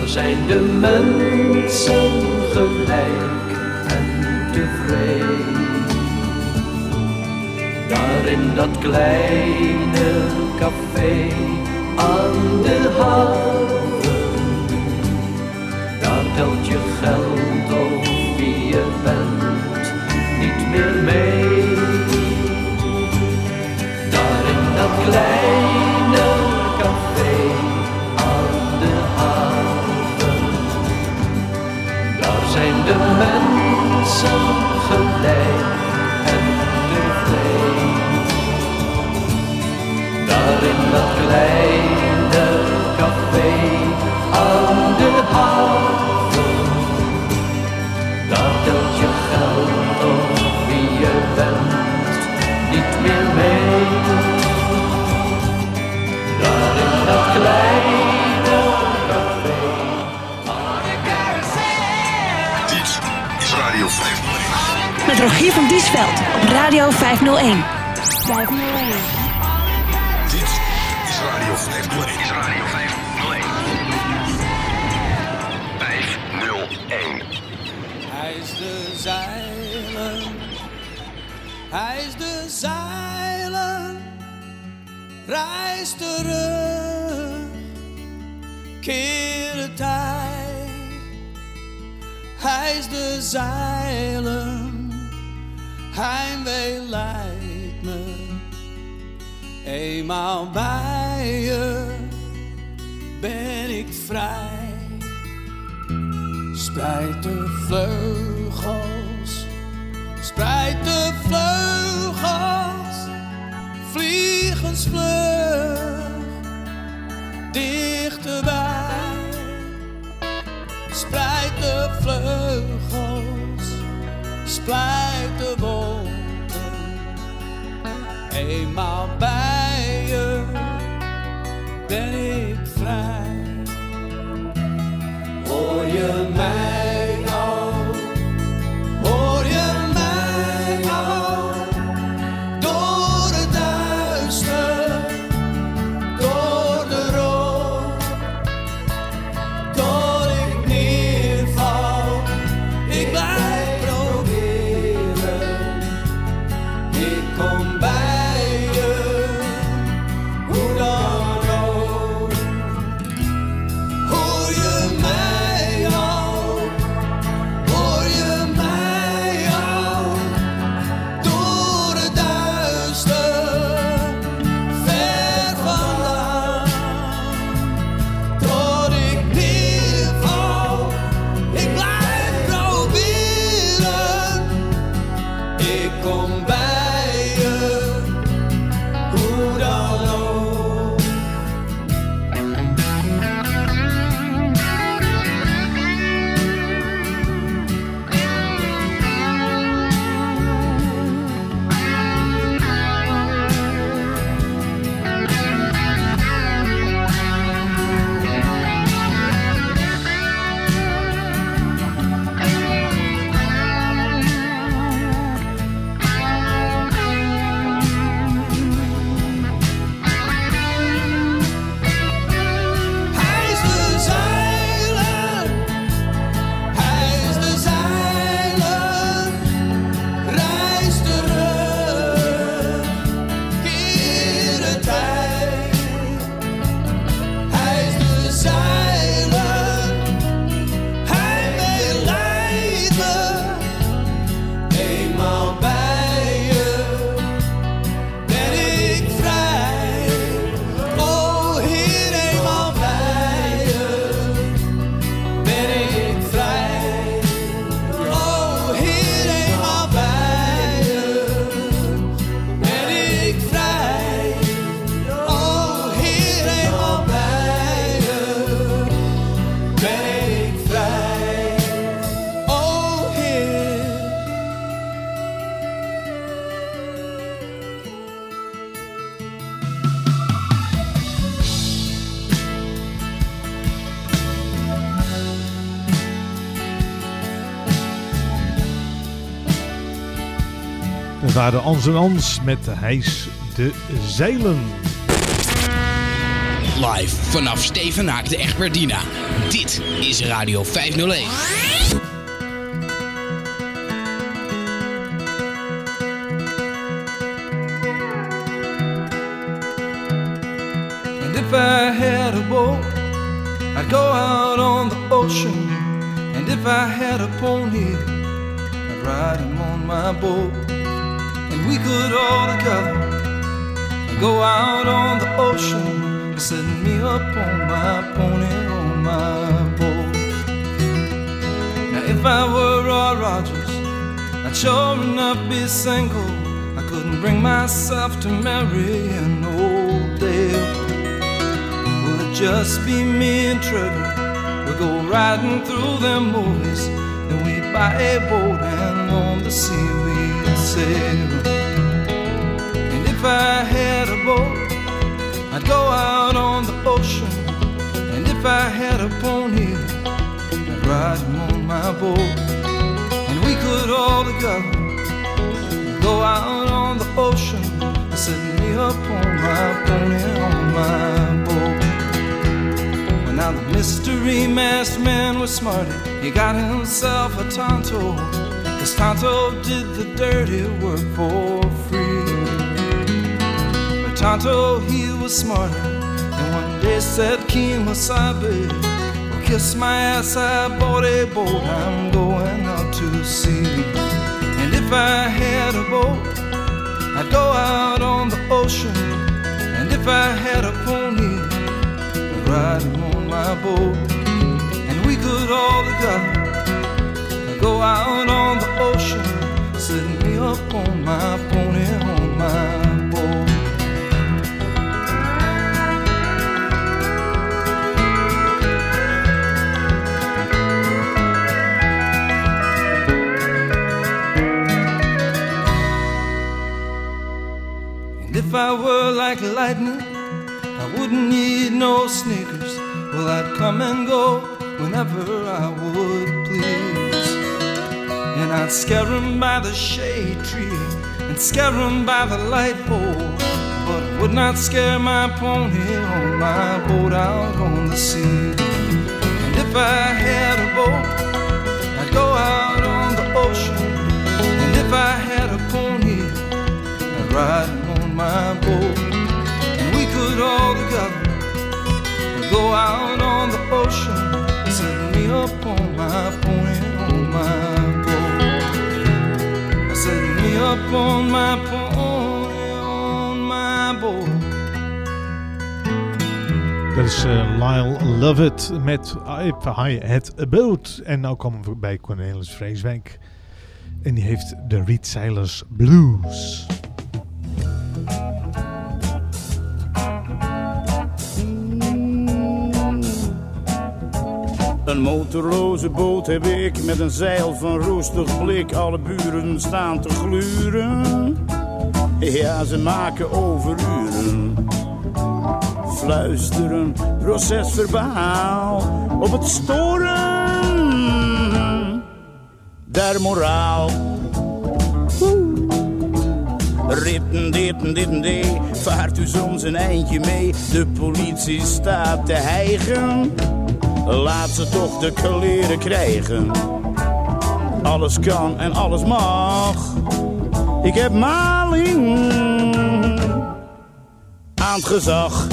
zijn de mensen gelijk en tevreden. Daar in dat kleine café aan de haven, daar telt je geld of wie je bent niet meer mee. Daar in dat kleine de mensen gelijk en tevreden. Daar in dat kleine Met Rogier van Diesveld op Radio 501. 501. Dit is Radio 501. Is Radio 501. 501. Hij is de zeilen, hij is de zeilen, reis terug, keer de tijd. Hij is de zeilen, heimwee leidt me Eenmaal bij je ben ik vrij. Spreid de vleugels, spreid de vleugels, vliegensvlug dichterbij. Spreid de vleugels, spreid Eenmaal bij je ben ik vrij. Hoor je mij waren Ans en Ans met Hijs de Zeilen. Live vanaf Stevenaak de Egberdina. Dit is Radio 501. And if I had a boat, I'd go out on the ocean. And if I had a pony, I'd ride him on my boat. And we could all together go out on the ocean, set me up on my pony on my boat. Now if I were Roy Rogers, I'd sure enough be single. I couldn't bring myself to marry an old dame. Will it just be me and Trevor? We'll go riding through them movies. Then we buy a boat and on the sea we'd sail. And if I had a boat, I'd go out on the ocean. And if I had a pony, I'd ride him on my boat. And we could all together go out on the ocean. Set me up on my pony on my boat. Well, now the mystery masked man was smarty. He got himself a Tonto. Cause Tonto did the dirty work for Tonto, he was smarter. And one day said, well, kiss my ass, I bought a boat. I'm going out to sea. And if I had a boat, I'd go out on the ocean. And if I had a pony, I'd ride him on my boat, and we could all together go out on the ocean, setting me up on my pony, like lightning, I wouldn't need no sneakers. Well, I'd come and go whenever I would please. And I'd scare 'em by the shade tree and scare 'em by the light pole. But would not scare my pony on my boat out on the sea. And if I had a boat, I'd go out on the ocean. And if I had a pony, I'd ride him on my boat. And could all together go out on the ocean, set me up on my pony, on my boat. Set me up on my pony, on my boat. Dat is eh, Lyle Lovett met If I Had a Boat. En nou komen we bij Cornelis Vreeswijk. En die heeft de Reed Sailors Blues. Een motorloze boot heb ik met een zeil van roestig blik. Alle buren staan te gluren. Ja, ze maken overuren. Fluisteren, procesverbaal. Op het storen der moraal. Ritten, ditten, ditten, dee. Vaart u soms een eindje mee. De politie staat te hijgen. Laat ze toch de kleren krijgen. Alles kan en alles mag. Ik heb maling aan het gezag.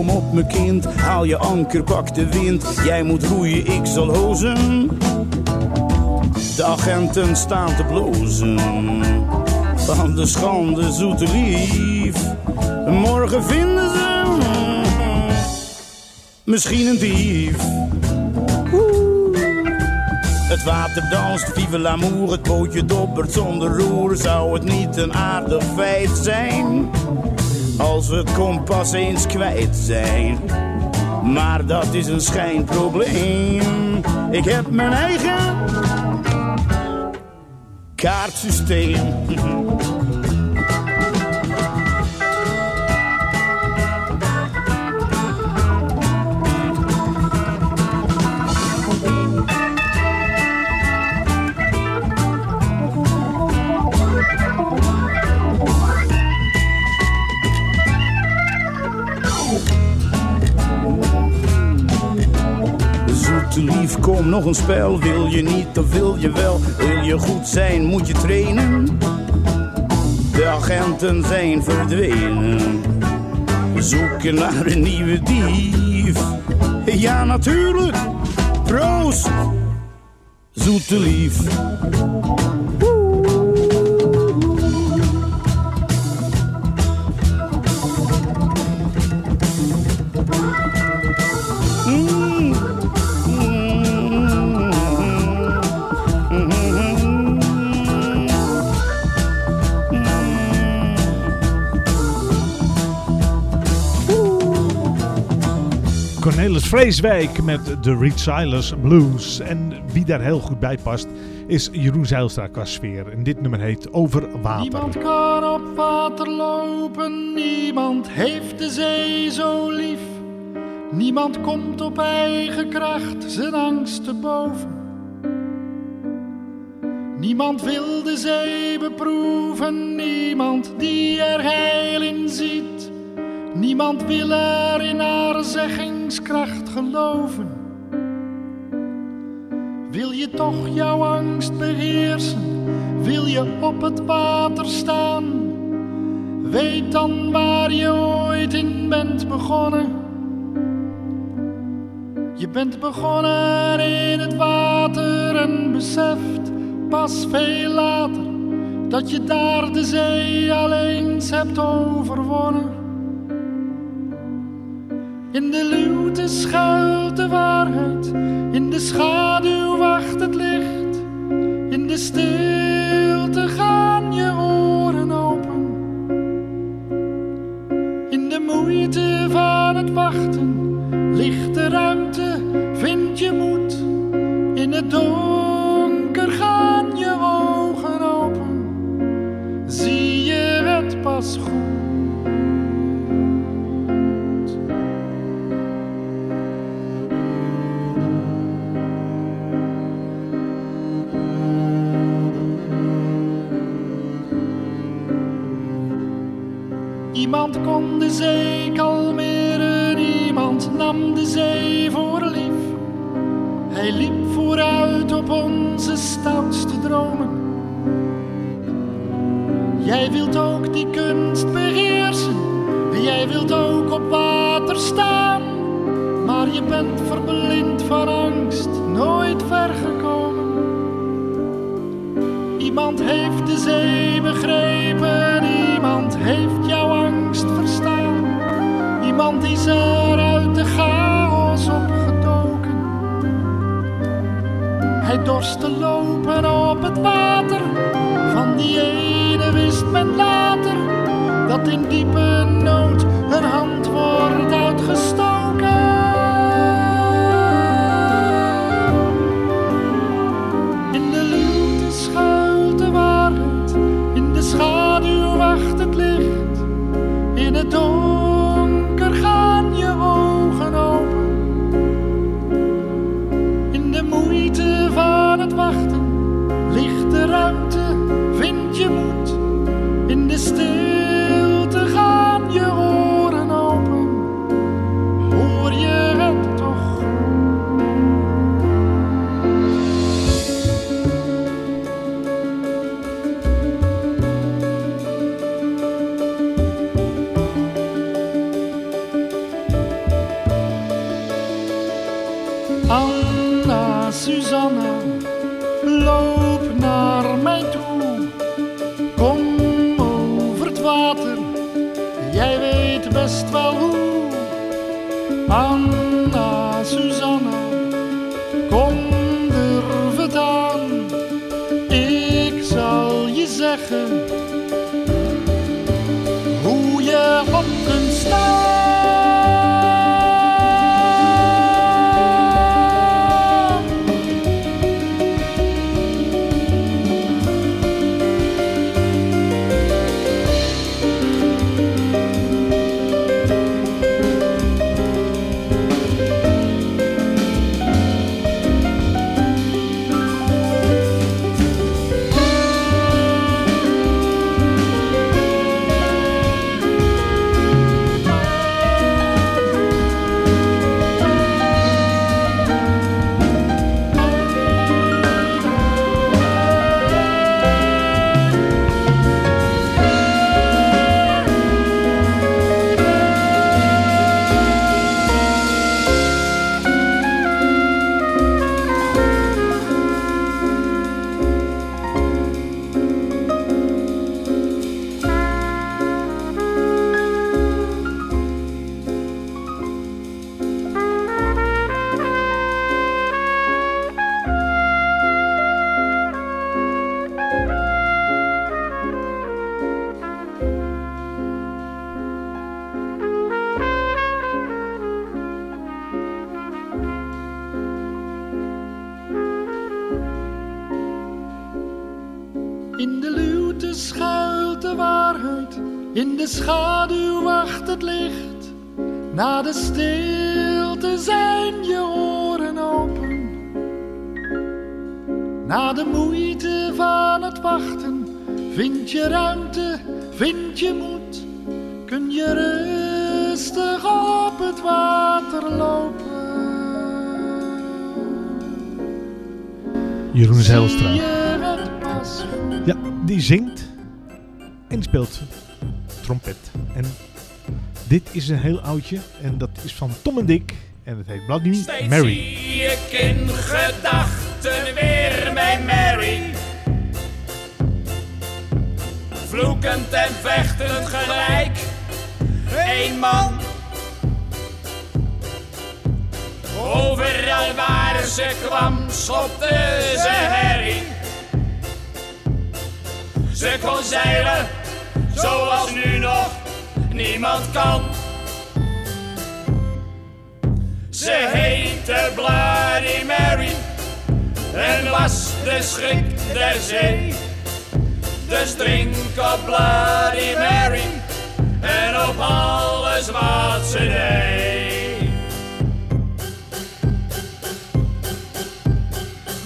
Kom op mijn kind. Haal je anker, pak de wind. Jij moet roeien, ik zal hozen. De agenten staan te blozen. Van de schande, zoete lief. Morgen vinden ze misschien een dief. Het water danst, vive l'amour, het bootje dobbert zonder roer. Zou het niet een aardig feit zijn? Als we het kompas eens kwijt zijn. Maar dat is een schijnprobleem. Ik heb mijn eigen kaartsysteem. nog een spel. Wil je niet of wil je wel? Wil je goed zijn, moet je trainen. De agenten zijn verdwenen. Zoeken naar een nieuwe dief. Ja, natuurlijk. Proost. Zoete lief. Cornelis Vreeswijk met de Reed Silas Blues. En wie daar heel goed bij past is Jeroen Zeilstra qua sfeer. En dit nummer heet Over Water. Niemand kan op water lopen, niemand heeft de zee zo lief. Niemand komt op eigen kracht zijn angst te boven. Niemand wil de zee beproeven, niemand die er heil in ziet. Niemand wil er in haar zeggingskracht geloven. Wil je toch jouw angst beheersen? Wil je op het water staan? Weet dan waar je ooit in bent begonnen. Je bent begonnen in het water en beseft pas veel later dat je daar de zee al eens hebt overwonnen. In de luwte schuilt de waarheid, in de schaduw wacht het licht, in de stilte gaan je oren open. In de moeite van het wachten ligt de ruimte, vind je moed. In het donker gaan je ogen open, zie je het pas goed. Iemand kon de zee kalmeren, iemand nam de zee voor lief. Hij liep vooruit op onze stoutste dromen. Jij wilt ook die kunst beheersen, jij wilt ook op water staan. Maar je bent verblind van angst, nooit ver gekomen. Iemand heeft de zee begrepen, Iemand is er uit de chaos opgedoken. Hij dorst te lopen op het water, van die ene wist men later dat in diepe nood een hand zeggen hoe je op kunt staan. Vind je ruimte, vind je moed. Kun je rustig op het water lopen. Jeroen Zijlstra. Je Ja, die zingt en speelt trompet. En dit is een heel oudje en dat is van Tom en Dick en het heet Bloody Steeds Mary. zie ik in gedachten weer mijn Mary. Vloekend en vechtend gelijk. Eén man. Overal waar ze kwam, schopte ze herrie. Ze kon zeilen, zoals nu nog niemand kan. Ze heette Bloody Mary en was de schrik der zee. Dus drink op Bloody Mary en op alles wat ze deed.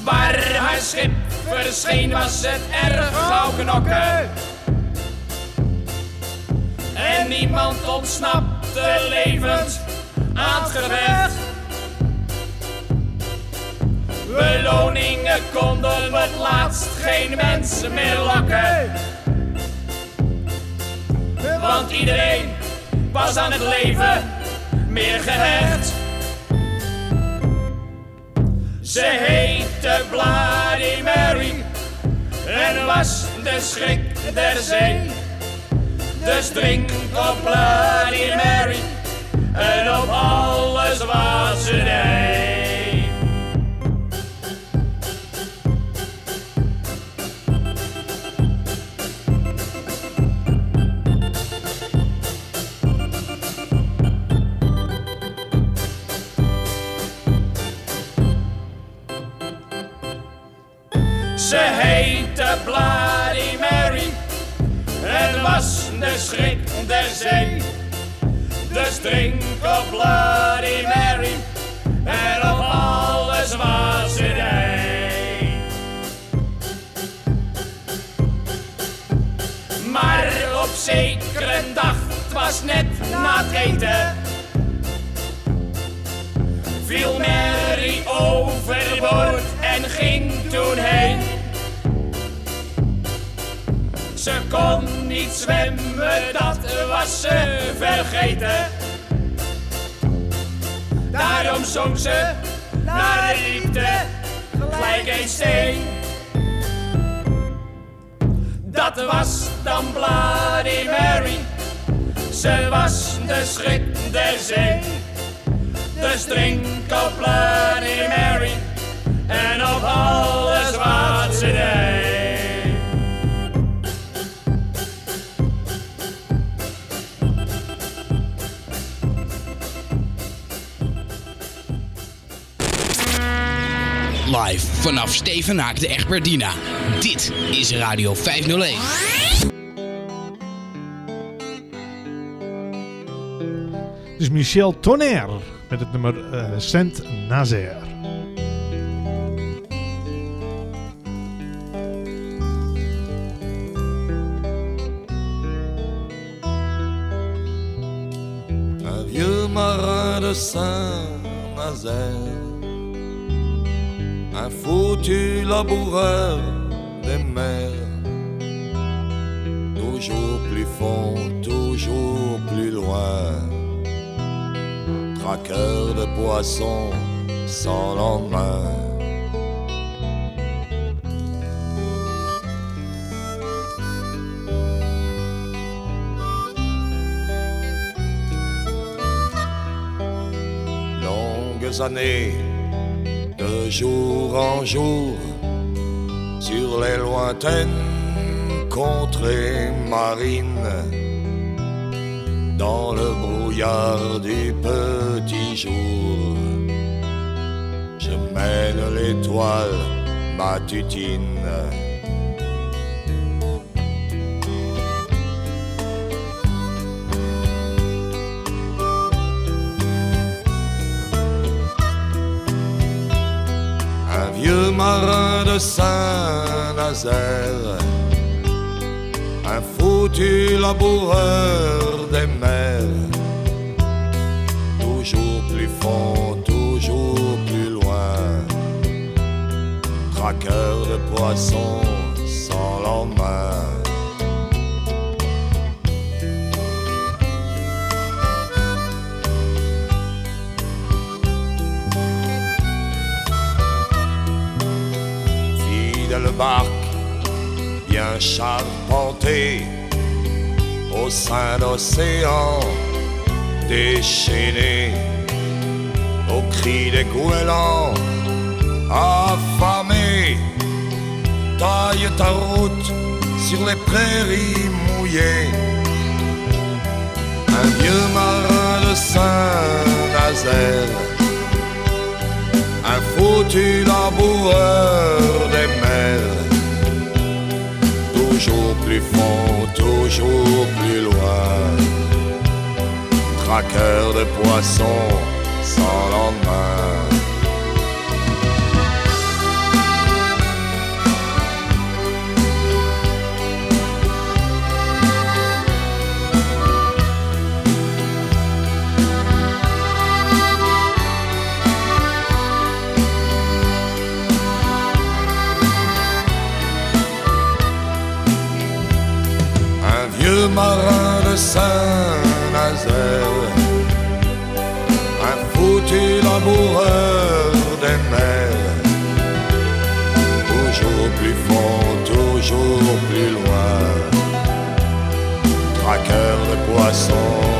Waar haar schip verscheen was het erg gauw. En niemand ontsnapte levend aan het gevecht. Beloningen konden het laatst geen mensen meer lokken. Want iedereen was aan het leven meer gehecht. Ze heette Bloody Mary en was de schrik der zee. Dus drink op Bloody Mary en op alles wat ze deed. Schrik der zee. Dus drink op Bloody Mary en op ze deed. Maar op zekere dag, was net na het eten, viel Mary overboord en ging toen heen. Ze kon niet zwemmen, dat was ze vergeten. Daarom zong ze naar de diepte gelijk een steen. Dat was dan Bloody Mary, ze was de schrik der zee. Dus drink op Bloody Mary en op alles wat ze deed. Vanaf Stevenhaak de Egberdina. Dit is Radio 501. Dus Michel Tonnerre met het nummer eh, Saint Nazaire. Foutu laboureur des mers, toujours plus fond, toujours plus loin, traqueur de poissons sans lendemain. longues années, jour en jour, sur les lointaines contrées marines, dans le brouillard du petit jour, je mène l'étoile matutine. Saint-Nazaire, un foutu laboureur des mers, toujours plus fond, toujours plus loin, traqueur de poisson barque bien charpentée au sein d'océans déchaînés au cri des goélands affamés. Taille ta route sur les prairies mouillées. Un vieux marin de Saint-Nazaire, un foutu laboureur des mers. Toujours plus fond, toujours plus loin. Traqueur de poissons sans lendemain. Marin de Saint-Nazaire un foutu laboureur des mers. Toujours plus fond, toujours plus loin. Traqueur de poissons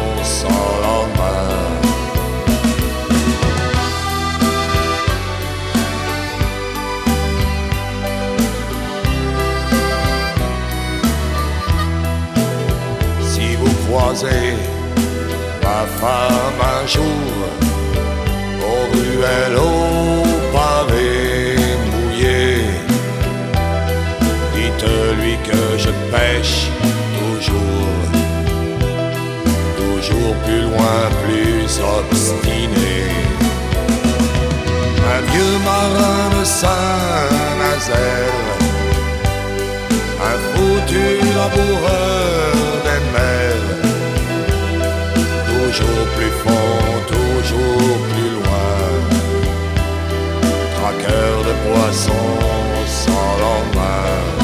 ma femme un jour aux ruelles au pavé mouillé. Dites-lui que je pêche toujours, toujours plus loin, plus obstiné. Un vieux marin de Saint-Nazaire, un foutu laboureur plus fond, toujours plus loin. Traqueur de poissons sans lendemain.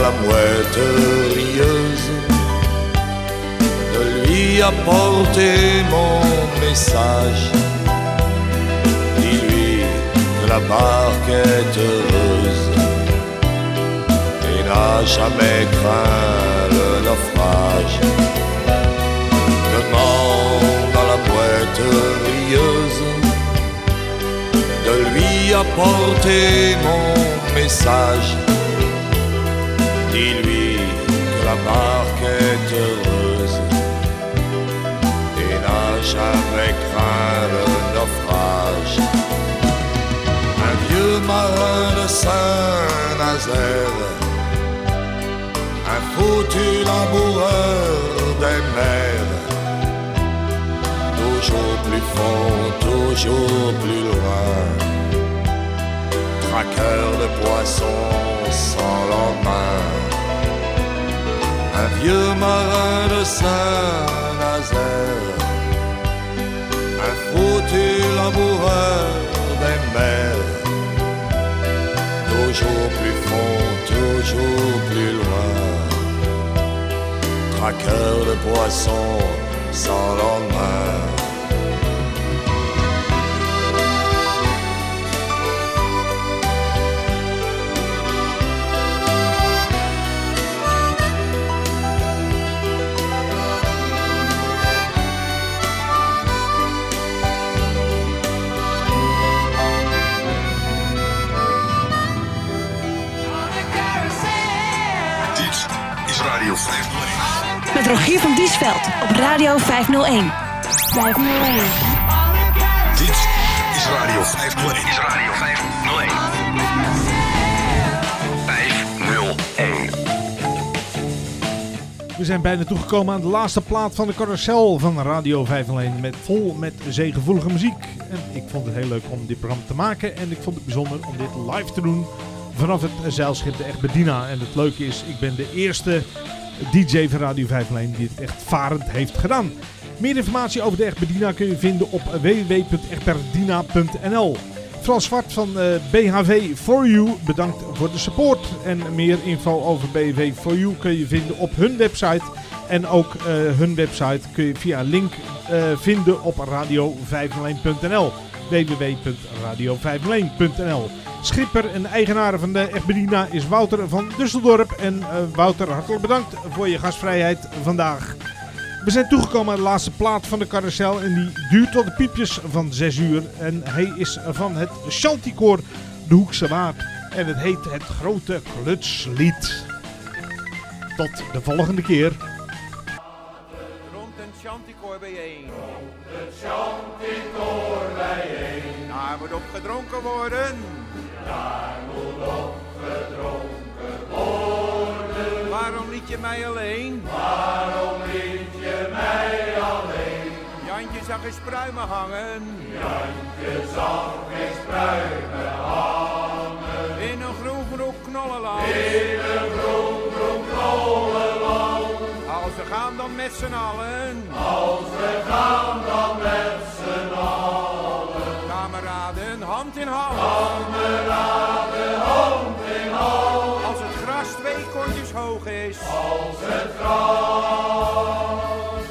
La mouette rieuse de lui apporter mon message. Dis-lui que la barque est heureuse et n'a jamais craint le naufrage. Demande à la mouette rieuse de lui apporter mon message. Dis-lui que la barque est heureuse. Et n'a jamais craint le naufrage. Un vieux marin de Saint-Nazaire, un foutu laboureur des mers, toujours plus fond, toujours plus loin. Traqueur de poissons sans lendemain. Un vieux marin de Saint-Nazaire, un foutu laboureur des mers. Toujours plus fond, toujours plus loin. Traqueur de poissons sans lendemain. Rogier van Diesveld op Radio 501. 501. Dit is Radio 501. Is Radio 501. 501. We zijn bijna toegekomen aan de laatste plaat van de carousel van Radio 501 met vol met zeegevoelige muziek. En ik vond het heel leuk om dit programma te maken en ik vond het bijzonder om dit live te doen vanaf het zeilschip de Egbedina. En het leuke is, ik ben de eerste DJ van Radio 501 die het echt varend heeft gedaan. Meer informatie over de Egbedina kun je vinden op www.egberdina.nl. Frans Zwart van eh, BHV For You bedankt voor de support. En meer info over BHV For You kun je vinden op hun website. En ook eh, hun website kun je via link eh, vinden op radio501.nl www.radio501.nl Schipper en eigenaar van de Egbedina is Wouter van Dusseldorp. En eh, Wouter, hartelijk bedankt voor je gastvrijheid vandaag. We zijn toegekomen aan de laatste plaat van de carousel en die duurt tot de piepjes van 6 uur. En hij is van het Chanticoor De Hoekse Waard. En het heet Het Grote Klutslied. Tot de volgende keer. Rond een chanticoor bijeen. Op gedronken worden. Daar moet op gedronken worden. Waarom liet je mij alleen? Waarom liet je mij alleen? Jantje zag eens pruimen hangen. Jantje zag eens pruimen hangen. In een groen groen knollenland. In een groen groen knollenland. Als we gaan dan met z'n allen. Als we gaan dan met z'n allen. Kameraden, hand in hand. Kameraden, hand in hand. Als het gras twee kontjes hoog is. Als het gras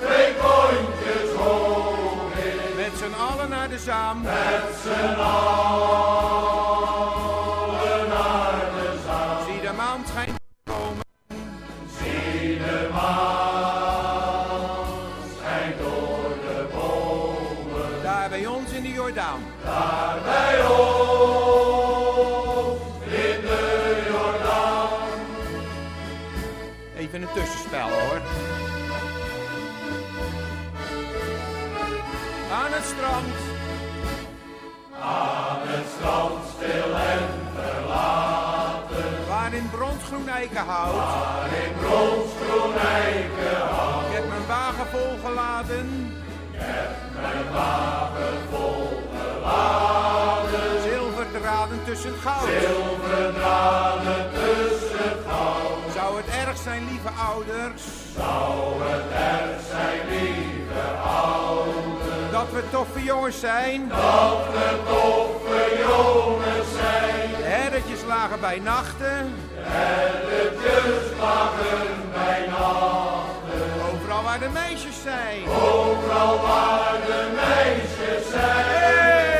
twee kontjes hoog is. Met z'n allen naar de zaam. Met z'n allen het strand. Aan het strand stil en verlaten. Waarin bronsgroen eikenhout. Waarin bronsgroen eikenhout. Ik heb mijn wagen volgeladen. Ik heb mijn wagen volgeladen. Zilverdraden tussen goud. Zilverdraden tussen goud. Zou het erg zijn, lieve ouders? Zou het erg zijn, lieve we toffe jongens zijn. Dat we toffe jongens zijn. De herretjes lagen bij nachten. Herretjes lagen bij nachten. Overal waar de meisjes zijn. Overal waar de meisjes zijn. Hey!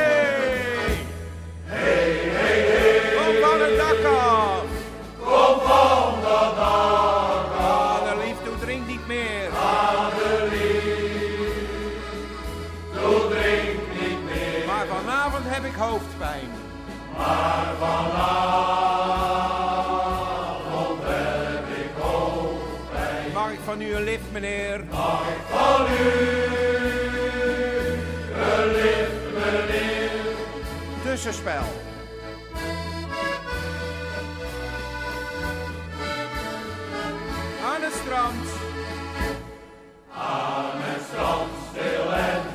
Hey, hey, hey. Kom van het hoofdpijn. Maar vanavond heb ik hoofdpijn. Mag ik van u een lift, meneer? Mag ik van u een lift, meneer? Tussenspel. Aan het strand. Aan het strand stil en.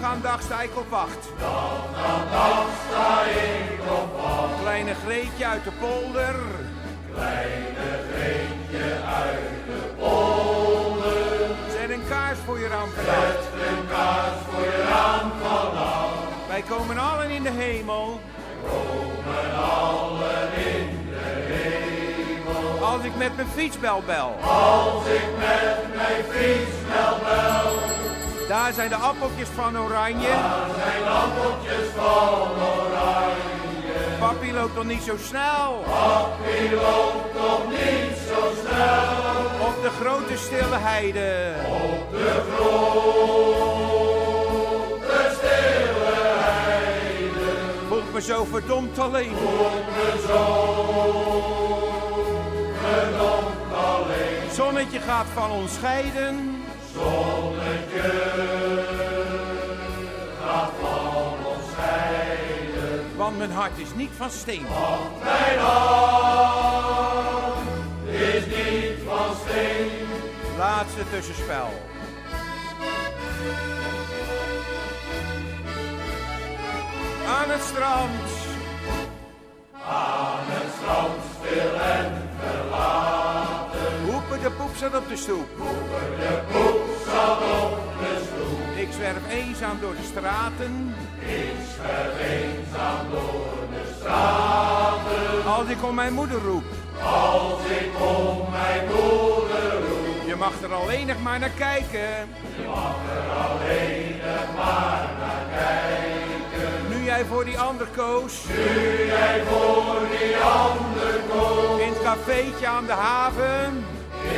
Dag aan dag sta ik op wacht. Dag aan dag sta ik op wacht. Kleine Greetje uit de polder. Kleine Greetje uit de polder. Zet een kaars voor je raam vannacht. Zet een kaars voor je raam vannacht. Wij komen allen in de hemel. Wij komen allen in de hemel. Als ik met mijn fietsbel bel. Als ik met mijn fietsbel bel. Daar zijn de appeltjes van oranje. Daar zijn de appeltjes van oranje. Papi loopt nog niet zo snel. Papi loopt nog niet zo snel. Op de grote stille heide. Op de grote stille heide. Voelt me zo verdomd alleen. Voelt me zo verdomd alleen. Zonnetje gaat van ons scheiden. Van. Want mijn hart is niet van steen. Want mijn hart is niet Laatste tussenspel. Aan het strand. Aan het strand stil en verlaten. Hoepen de poep zat op de stoep. De poep zat op de stoep. Ik zwerf eenzaam door de straten. Ik zwerf eenzaam door de straten. Als ik om mijn moeder roep. Als ik om mijn moeder roep. Je mag er alleen nog maar naar kijken. Je mag er alleen nog maar naar kijken. Nu jij voor die ander koos. Nu jij voor die ander koos. In het cafeetje aan de haven.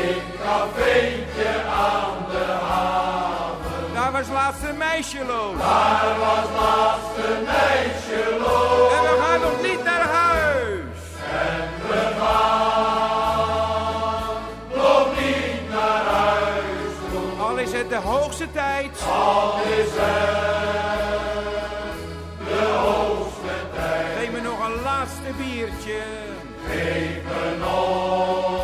In cafeetje aan de haven. Daar was laatst een meisje los. Daar was laatst een meisje los. En we gaan nog niet naar huis. En we gaan nog niet naar huis toe. Al is het de hoogste tijd. Al is het de hoogste tijd. Geef me nog een laatste biertje. Geef me nog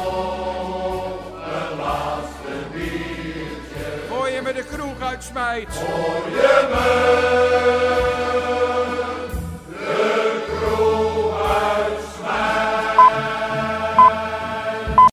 biertje. Voor je me de kroeg uitsmijt. Voor je me